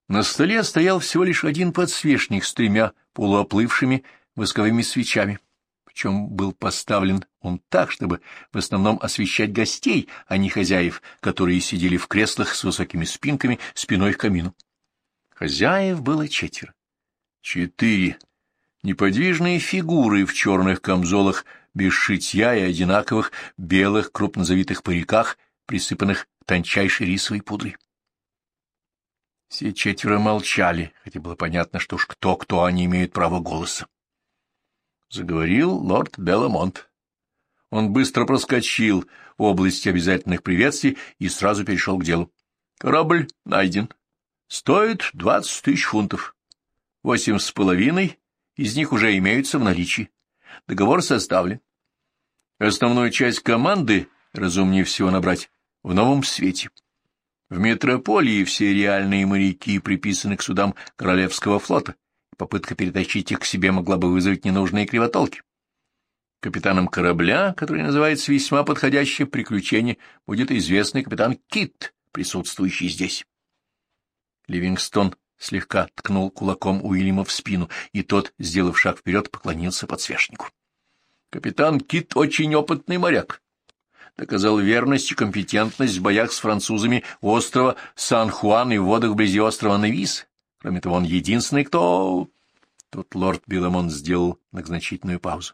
На столе стоял всего лишь один подсвечник с тремя полуоплывшими восковыми свечами. чем был поставлен он так, чтобы в основном освещать гостей, а не хозяев, которые сидели в креслах с высокими спинками спиной к камину. Хозяев было четверо. Четыре неподвижные фигуры в черных камзолах, без шитья и одинаковых белых крупнозавитых париках, присыпанных тончайшей рисовой пудрой. Все четверо молчали, хотя было понятно, что уж кто-кто, они имеют право голоса. Заговорил лорд Белламонт. Он быстро проскочил область обязательных приветствий и сразу перешел к делу. Корабль найден. Стоит двадцать тысяч фунтов. Восемь с половиной из них уже имеются в наличии. Договор составлен. Основную часть команды, разумнее всего набрать, в новом свете. В метрополии все реальные моряки приписаны к судам Королевского флота, попытка перетащить их к себе могла бы вызвать ненужные кривотолки. Капитаном корабля, который называется весьма подходящее приключение, будет известный капитан Кит, присутствующий здесь. Ливингстон слегка ткнул кулаком Уильяма в спину, и тот, сделав шаг вперед, поклонился подсвечнику. Капитан Кит очень опытный моряк. Доказал верность и компетентность в боях с французами острова Сан-Хуан и в водах вблизи острова Невис. Кроме того, он единственный, кто... Тут лорд Беламон сделал многозначительную паузу.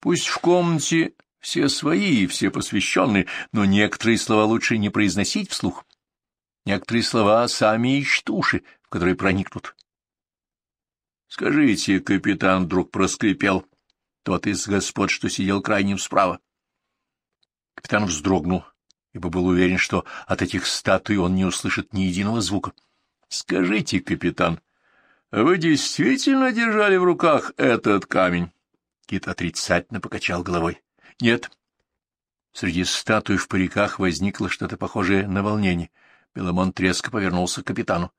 Пусть в комнате все свои и все посвященные, но некоторые слова лучше не произносить вслух. Некоторые слова сами ищут уши, в которые проникнут. — Скажите, капитан вдруг проскрипел, тот из господ, что сидел крайним справа. Капитан вздрогнул, ибо был уверен, что от этих статуй он не услышит ни единого звука. — Скажите, капитан, вы действительно держали в руках этот камень? Кит отрицательно покачал головой. — Нет. Среди статуй в париках возникло что-то похожее на волнение — Беломон резко повернулся к капитану.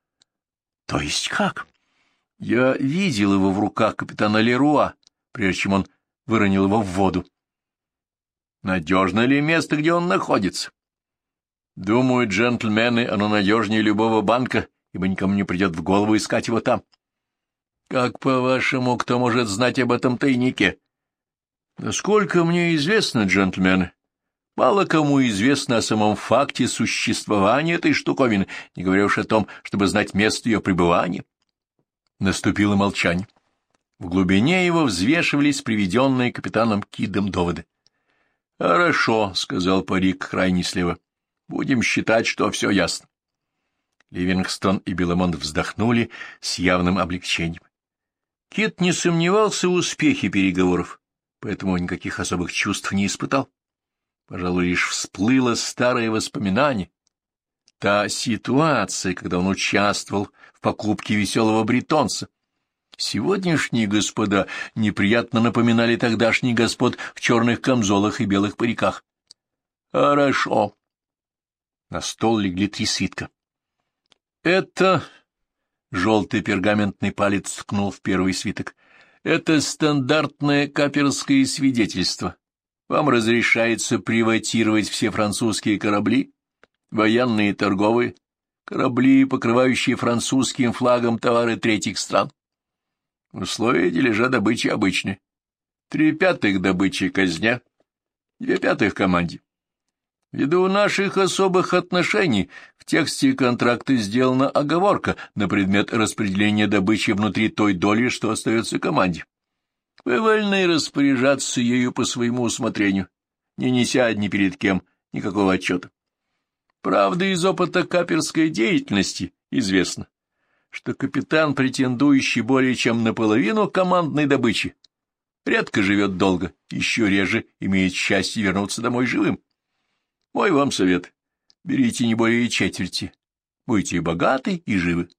— То есть как? — Я видел его в руках капитана Леруа, прежде чем он выронил его в воду. — Надежно ли место, где он находится? — Думаю, джентльмены, оно надежнее любого банка, ибо никому не придет в голову искать его там. — Как, по-вашему, кто может знать об этом тайнике? — Насколько мне известно, джентльмены, Мало кому известно о самом факте существования этой штуковины, не говоря уж о том, чтобы знать место ее пребывания. Наступило молчание. В глубине его взвешивались приведенные капитаном Кидом доводы. — Хорошо, — сказал парик крайне слева. — Будем считать, что все ясно. Ливингстон и Беломонт вздохнули с явным облегчением. Кит не сомневался в успехе переговоров, поэтому никаких особых чувств не испытал. Пожалуй, лишь всплыло старое воспоминание. Та ситуация, когда он участвовал в покупке веселого бретонца. Сегодняшние господа неприятно напоминали тогдашних господ в черных камзолах и белых париках. Хорошо. На стол легли три свитка. Это... Желтый пергаментный палец ткнул в первый свиток. Это стандартное каперское свидетельство вам разрешается приватировать все французские корабли, военные и торговые, корабли, покрывающие французским флагом товары третьих стран. Условия дележа добычи обычны. Три пятых добычи казня, две пятых команде. Ввиду наших особых отношений в тексте контракта сделана оговорка на предмет распределения добычи внутри той доли, что остается команде. Вы вольны распоряжаться ею по своему усмотрению, не неся ни перед кем никакого отчета. Правда, из опыта каперской деятельности известно, что капитан, претендующий более чем наполовину командной добычи, редко живет долго, еще реже имеет счастье вернуться домой живым. Мой вам совет — берите не более четверти, будете и богаты, и живы.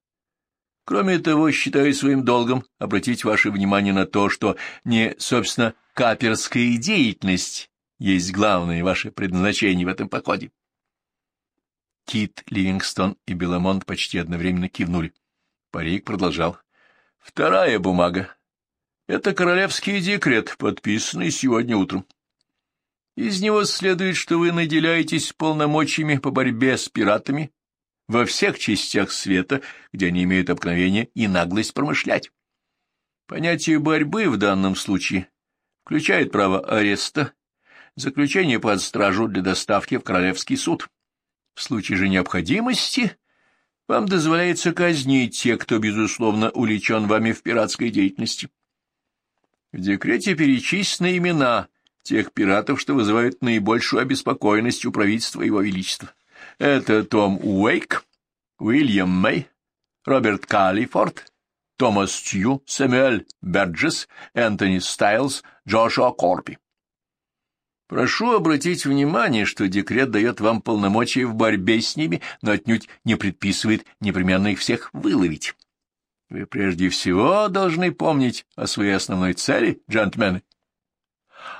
Кроме того, считаю своим долгом обратить ваше внимание на то, что не, собственно, каперская деятельность есть главное ваше предназначение в этом походе. Кит, Ливингстон и Беламонт почти одновременно кивнули. Парик продолжал. Вторая бумага. Это королевский декрет, подписанный сегодня утром. Из него следует, что вы наделяетесь полномочиями по борьбе с пиратами во всех частях света, где они имеют обыкновение и наглость промышлять. Понятие борьбы в данном случае включает право ареста, заключение под стражу для доставки в Королевский суд. В случае же необходимости вам дозволяется казнить тех, кто, безусловно, увлечен вами в пиратской деятельности. В декрете перечислены имена тех пиратов, что вызывают наибольшую обеспокоенность у правительства Его Величества. Это Том Уэйк, Уильям Мэй, Роберт Каллифорд, Томас Тью, Сэмюэль Берджес, Энтони Стайлз, Джошуа Корпи. Прошу обратить внимание, что декрет дает вам полномочия в борьбе с ними, но отнюдь не предписывает непременно их всех выловить. Вы прежде всего должны помнить о своей основной цели, джентльмены,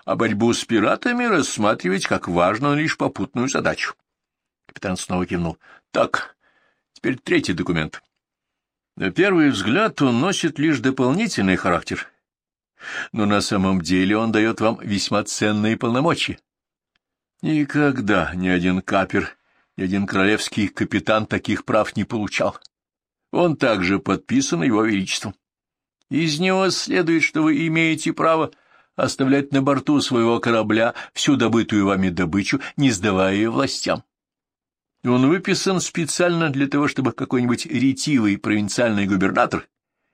а борьбу с пиратами рассматривать как важную лишь попутную задачу. Капитан снова кивнул. Так, теперь третий документ. На первый взгляд он носит лишь дополнительный характер, но на самом деле он дает вам весьма ценные полномочия. Никогда ни один капер, ни один королевский капитан таких прав не получал. Он также подписан его величеством. Из него следует, что вы имеете право оставлять на борту своего корабля всю добытую вами добычу, не сдавая ее властям. Он выписан специально для того, чтобы какой-нибудь ретивый провинциальный губернатор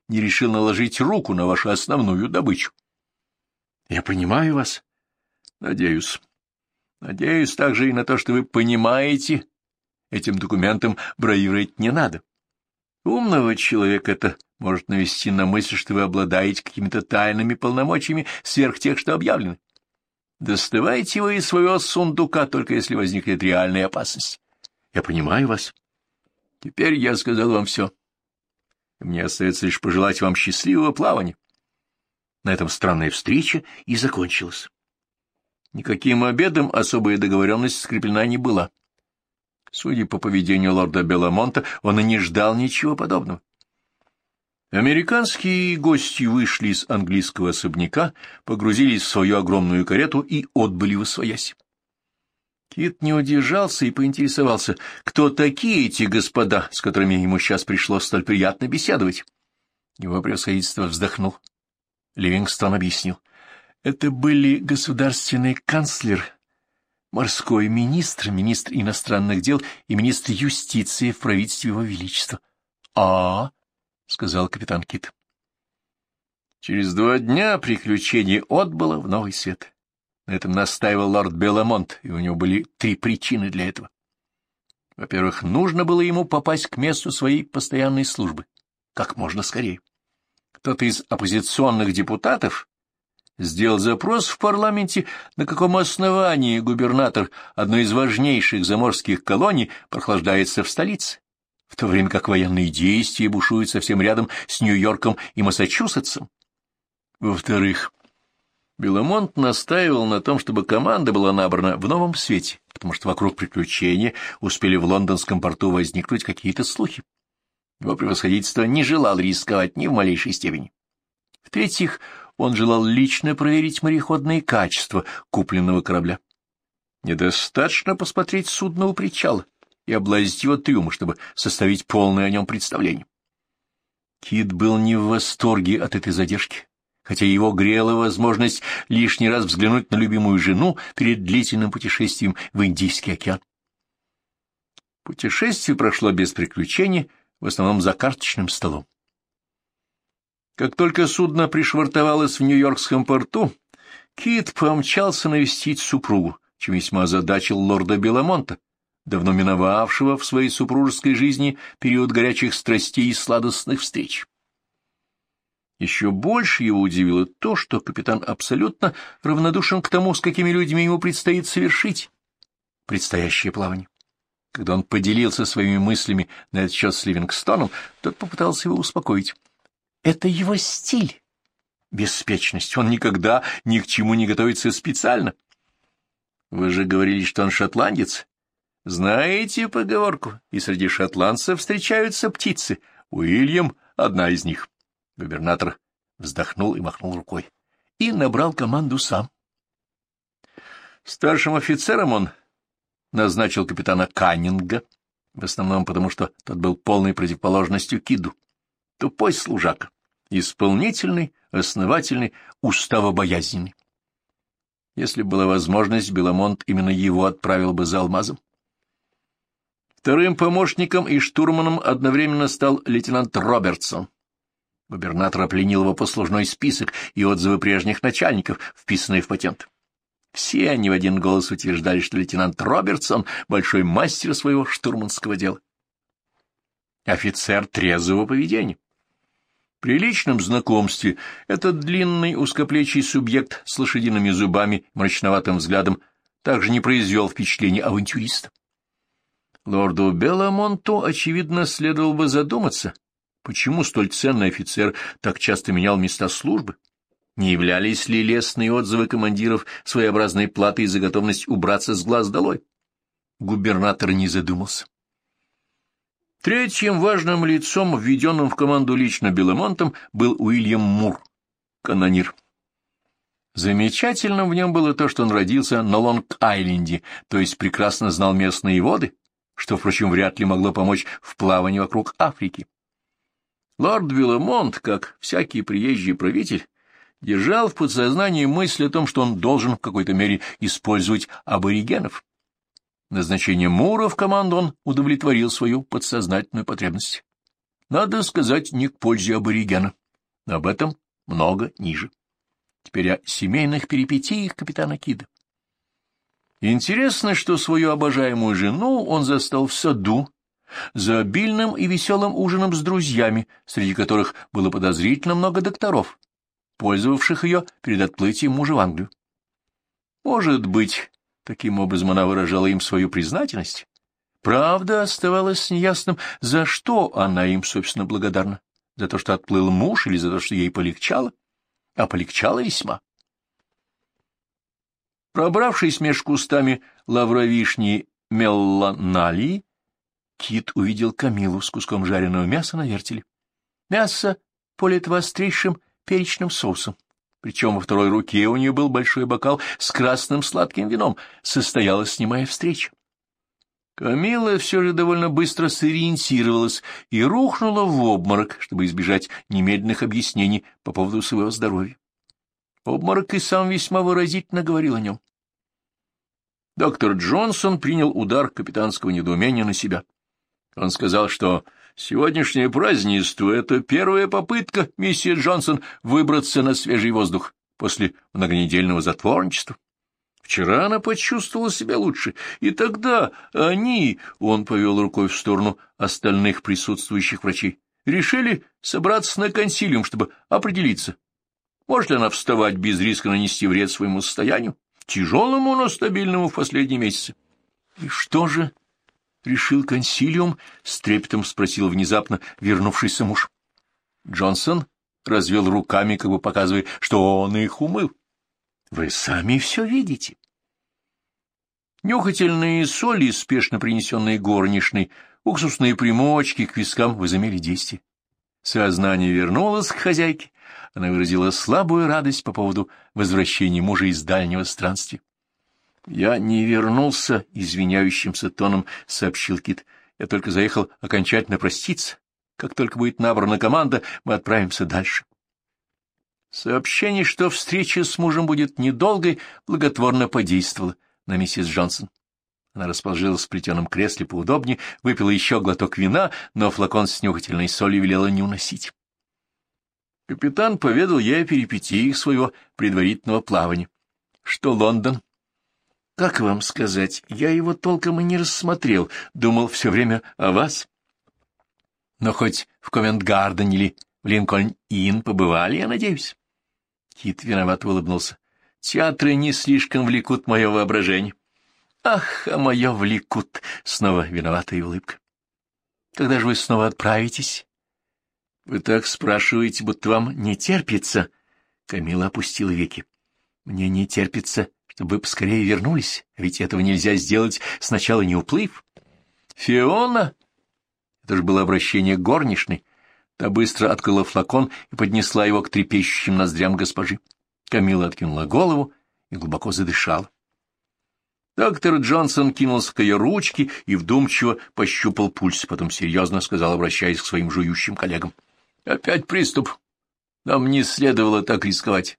не решил наложить руку на вашу основную добычу. Я понимаю вас. Надеюсь. Надеюсь также и на то, что вы понимаете, этим документом бравировать не надо. Умного человека это может навести на мысль, что вы обладаете какими-то тайными полномочиями сверх тех, что объявлены. Доставайте его из своего сундука, только если возникнет реальная опасность. Я понимаю вас. Теперь я сказал вам все. Мне остается лишь пожелать вам счастливого плавания. На этом странная встреча и закончилась. Никаким обедом особая договоренность скреплена не была. Судя по поведению лорда Беламонта, он и не ждал ничего подобного. Американские гости вышли из английского особняка, погрузились в свою огромную карету и отбыли в освоясь. Кит не удержался и поинтересовался, кто такие эти господа, с которыми ему сейчас пришлось столь приятно беседовать. Его превосходительство вздохнул. Ливингстон объяснил. Это были государственный канцлер, морской министр, министр иностранных дел и министр юстиции в правительстве Его Величества. — А, — сказал капитан Кит. Через два дня приключение отбыло в новый свет. На этом настаивал лорд Беламонт, и у него были три причины для этого. Во-первых, нужно было ему попасть к месту своей постоянной службы как можно скорее. Кто-то из оппозиционных депутатов сделал запрос в парламенте, на каком основании губернатор одной из важнейших заморских колоний прохлаждается в столице, в то время как военные действия бушуют совсем рядом с Нью-Йорком и Массачусетсом. Во-вторых, Беломонт настаивал на том, чтобы команда была набрана в новом свете, потому что вокруг приключения успели в лондонском порту возникнуть какие-то слухи. Его превосходительство не желал рисковать ни в малейшей степени. В-третьих, он желал лично проверить мореходные качества купленного корабля. Недостаточно посмотреть судно у причала и облазить его трюмы, чтобы составить полное о нем представление. Кит был не в восторге от этой задержки хотя его грела возможность лишний раз взглянуть на любимую жену перед длительным путешествием в Индийский океан. Путешествие прошло без приключений, в основном за карточным столом. Как только судно пришвартовалось в Нью-Йоркском порту, Кит помчался навестить супругу, чем весьма озадачил лорда Беламонта, давно миновавшего в своей супружеской жизни период горячих страстей и сладостных встреч. Еще больше его удивило то, что капитан абсолютно равнодушен к тому, с какими людьми ему предстоит совершить предстоящее плавание. Когда он поделился своими мыслями на этот счет с Ливингстоном, тот попытался его успокоить. Это его стиль. Беспечность. Он никогда ни к чему не готовится специально. Вы же говорили, что он шотландец. Знаете поговорку? И среди шотландцев встречаются птицы. Уильям — одна из них. Губернатор вздохнул и махнул рукой. И набрал команду сам. Старшим офицером он назначил капитана Каннинга, в основном потому, что тот был полной противоположностью Киду. Тупой служак, исполнительный, основательный, уставобоязненный. Если была возможность, Беломонт именно его отправил бы за алмазом. Вторым помощником и штурманом одновременно стал лейтенант Робертсон. Губернатор опленил его послужной список и отзывы прежних начальников, вписанные в патент. Все они в один голос утверждали, что лейтенант Робертсон — большой мастер своего штурманского дела. Офицер трезвого поведения. При личном знакомстве этот длинный узкоплечий субъект с лошадиными зубами мрачноватым взглядом также не произвел впечатления авантюриста. Лорду Белламонту, очевидно, следовало бы задуматься, почему столь ценный офицер так часто менял места службы. Не являлись ли лестные отзывы командиров своеобразной платой за готовность убраться с глаз долой? Губернатор не задумался. Третьим важным лицом, введенным в команду лично Беломонтом, был Уильям Мур, канонир. Замечательным в нем было то, что он родился на Лонг-Айленде, то есть прекрасно знал местные воды, что, впрочем, вряд ли могло помочь в плавании вокруг Африки. Лорд Вилламонт, как всякий приезжий правитель, держал в подсознании мысль о том, что он должен в какой-то мере использовать аборигенов. Назначение Мура в команду он удовлетворил свою подсознательную потребность. Надо сказать, не к пользе аборигена. Об этом много ниже. Теперь о семейных перипетиях капитана Кида. Интересно, что свою обожаемую жену он застал в саду, за обильным и веселым ужином с друзьями, среди которых было подозрительно много докторов, пользовавших ее перед отплытием мужа в Англию. Может быть, Таким образом она выражала им свою признательность. Правда, оставалось неясным, за что она им, собственно, благодарна. За то, что отплыл муж, или за то, что ей полегчало? А полегчало весьма. Пробравшись меж кустами лавровишни мелланалии, Кит увидел Камилу с куском жареного мяса на вертеле. Мясо полито острейшим перечным соусом. Причем во второй руке у нее был большой бокал с красным сладким вином. Состоялась снимая встреча. Камила все же довольно быстро сориентировалась и рухнула в обморок, чтобы избежать немедленных объяснений по поводу своего здоровья. Обморок и сам весьма выразительно говорил о нем. Доктор Джонсон принял удар капитанского недоумения на себя. Он сказал, что Сегодняшнее празднество — это первая попытка, миссис Джонсон, выбраться на свежий воздух после многонедельного затворничества. Вчера она почувствовала себя лучше, и тогда они, — он повел рукой в сторону остальных присутствующих врачей, — решили собраться на консилиум, чтобы определиться, может ли она вставать без риска нанести вред своему состоянию, тяжелому, но стабильному в последние месяцы. И что же — решил консилиум? — с трепетом спросил внезапно вернувшийся муж. Джонсон развел руками, как бы показывая, что он их умыл. — Вы сами все видите. Нюхательные соли, спешно принесенные горничной, уксусные примочки к вискам возымели действие. Сознание вернулось к хозяйке. Она выразила слабую радость по поводу возвращения мужа из дальнего странствия. Я не вернулся, извиняющимся тоном сообщил Кит. Я только заехал окончательно проститься. Как только будет набрана команда, мы отправимся дальше. Сообщение, что встреча с мужем будет недолгой, благотворно подействовало на миссис Джонсон. Она расположилась в плетеном кресле поудобнее, выпила еще глоток вина, но флакон с нюхательной солью велела не уносить. Капитан поведал ей о перипетиях своего предварительного плавания. Что Лондон как вам сказать, я его толком и не рассмотрел, думал все время о вас. Но хоть в Ковент-Гарден или в Линкольн-Инн побывали, я надеюсь. Кит виноват улыбнулся. Театры не слишком влекут мое воображение. Ах, а мое влекут! Снова виноватая улыбка. Когда же вы снова отправитесь? Вы так спрашиваете, будто вам не терпится. Камила опустила веки. Мне не терпится вы поскорее вернулись, ведь этого нельзя сделать, сначала не уплыв. Фиона! Это же было обращение горничной. Та быстро открыла флакон и поднесла его к трепещущим ноздрям госпожи. Камила откинула голову и глубоко задышала. Доктор Джонсон кинулся к ее ручке и вдумчиво пощупал пульс, потом серьезно сказал, обращаясь к своим жующим коллегам. — Опять приступ. Нам не следовало так рисковать.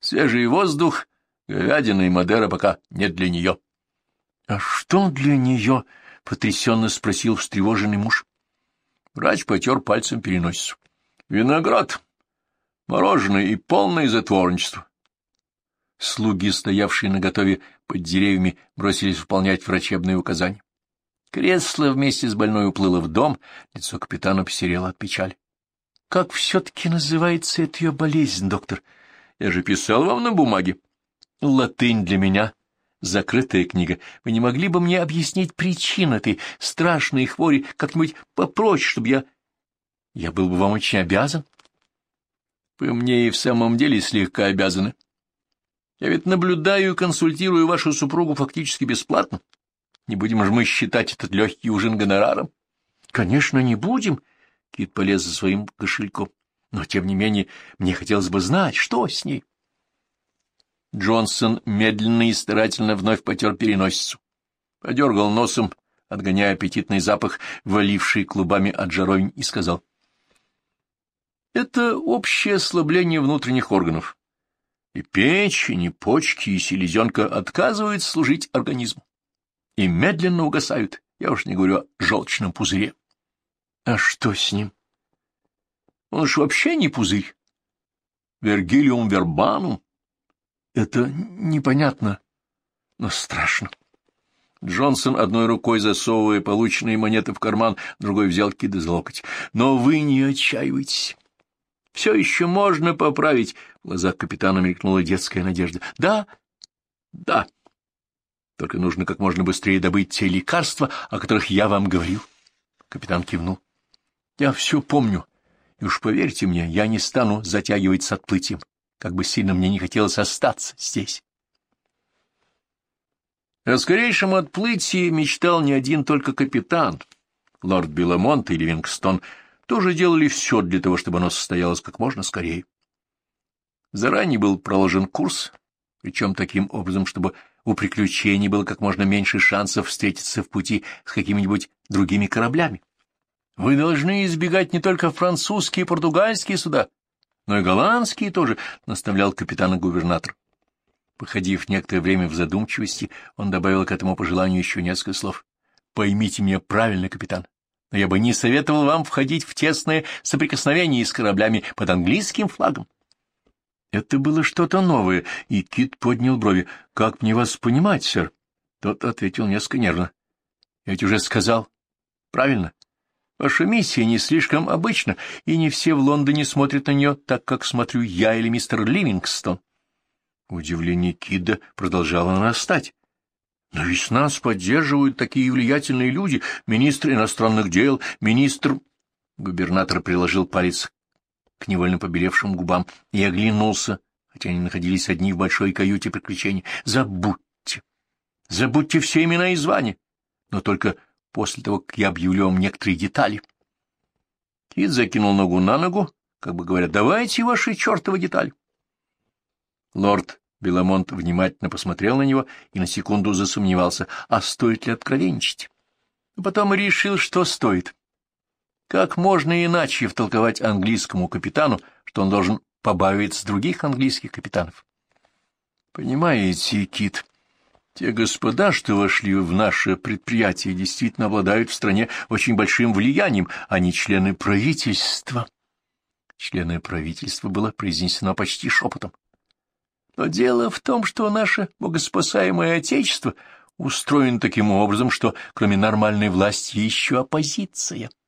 Свежий воздух, Говядина и Мадера пока нет для нее. — А что для нее? — потрясенно спросил встревоженный муж. Врач потер пальцем переносицу. — Виноград, мороженое и полное затворничество. Слуги, стоявшие наготове под деревьями, бросились выполнять врачебные указания. Кресло вместе с больной уплыло в дом, лицо капитана посерело от печали. — Как все-таки называется эта ее болезнь, доктор? Я же писал вам на бумаге. — Латынь для меня. Закрытая книга. Вы не могли бы мне объяснить причину этой страшной хвори как-нибудь попроще, чтобы я... Я был бы вам очень обязан. Вы мне и в самом деле слегка обязаны. Я ведь наблюдаю и консультирую вашу супругу фактически бесплатно. Не будем же мы считать этот легкий ужин гонораром? — Конечно, не будем. Кит полез за своим кошельком. Но, тем не менее, мне хотелось бы знать, что с ней. Джонсон медленно и старательно вновь потер переносицу. Подергал носом, отгоняя аппетитный запах, валивший клубами от жаровень, и сказал. — Это общее ослабление внутренних органов. И печень, и почки, и селезенка отказывают служить организму и медленно угасают. Я уж не говорю о желчном пузыре. А что с ним? Он же вообще не пузырь. Вергилиум вербанум. Это непонятно, но страшно. Джонсон одной рукой засовывая полученные монеты в карман, другой взял Кида за локоть. Но вы не отчаивайтесь. Все еще можно поправить. В глазах капитана мелькнула детская надежда. Да, да. Только нужно как можно быстрее добыть те лекарства, о которых я вам говорил. Капитан кивнул. Я все помню. И уж поверьте мне, я не стану затягивать с отплытием, как бы сильно мне не хотелось остаться здесь. О скорейшем отплытии мечтал не один только капитан. Лорд Белламонт и Ливингстон тоже делали все для того, чтобы оно состоялось как можно скорее. Заранее был проложен курс, причем таким образом, чтобы у приключений было как можно меньше шансов встретиться в пути с какими-нибудь другими кораблями. Вы должны избегать не только французские и португальские суда, но и голландские тоже, — наставлял капитан-губернатор. Походив некоторое время в задумчивости, он добавил к этому пожеланию еще несколько слов. — Поймите меня правильно, капитан, но я бы не советовал вам входить в тесное соприкосновение с кораблями под английским флагом. Это было что-то новое, и Кит поднял брови. — Как мне вас понимать, сэр? Тот ответил несколько нервно. — Я ведь уже сказал. — Правильно. Ваша миссия не слишком обычна, и не все в Лондоне смотрят на нее так, как смотрю я или мистер Ливингстон. Удивление Кида продолжало нарастать. Но ведь нас поддерживают такие влиятельные люди, министр иностранных дел, министр... Губернатор приложил палец к невольно побелевшим губам и оглянулся, хотя они находились одни в большой каюте приключений. Забудьте! Забудьте все имена и звания, но только после того, как я объявлю вам некоторые детали. Кит закинул ногу на ногу, как бы говоря, давайте ваши чертовы детали. Лорд Беламонт внимательно посмотрел на него и на секунду засомневался, а стоит ли откровенничать. потом решил, что стоит. Как можно иначе втолковать английскому капитану, что он должен побавиться других английских капитанов? Понимаете, Кит, те господа, что вошли в наше предприятие, действительно обладают в стране очень большим влиянием, они члены правительства. Члены правительства было произнесено почти шепотом. Но дело в том, что наше богоспасаемое Отечество устроено таким образом, что кроме нормальной власти еще оппозиция —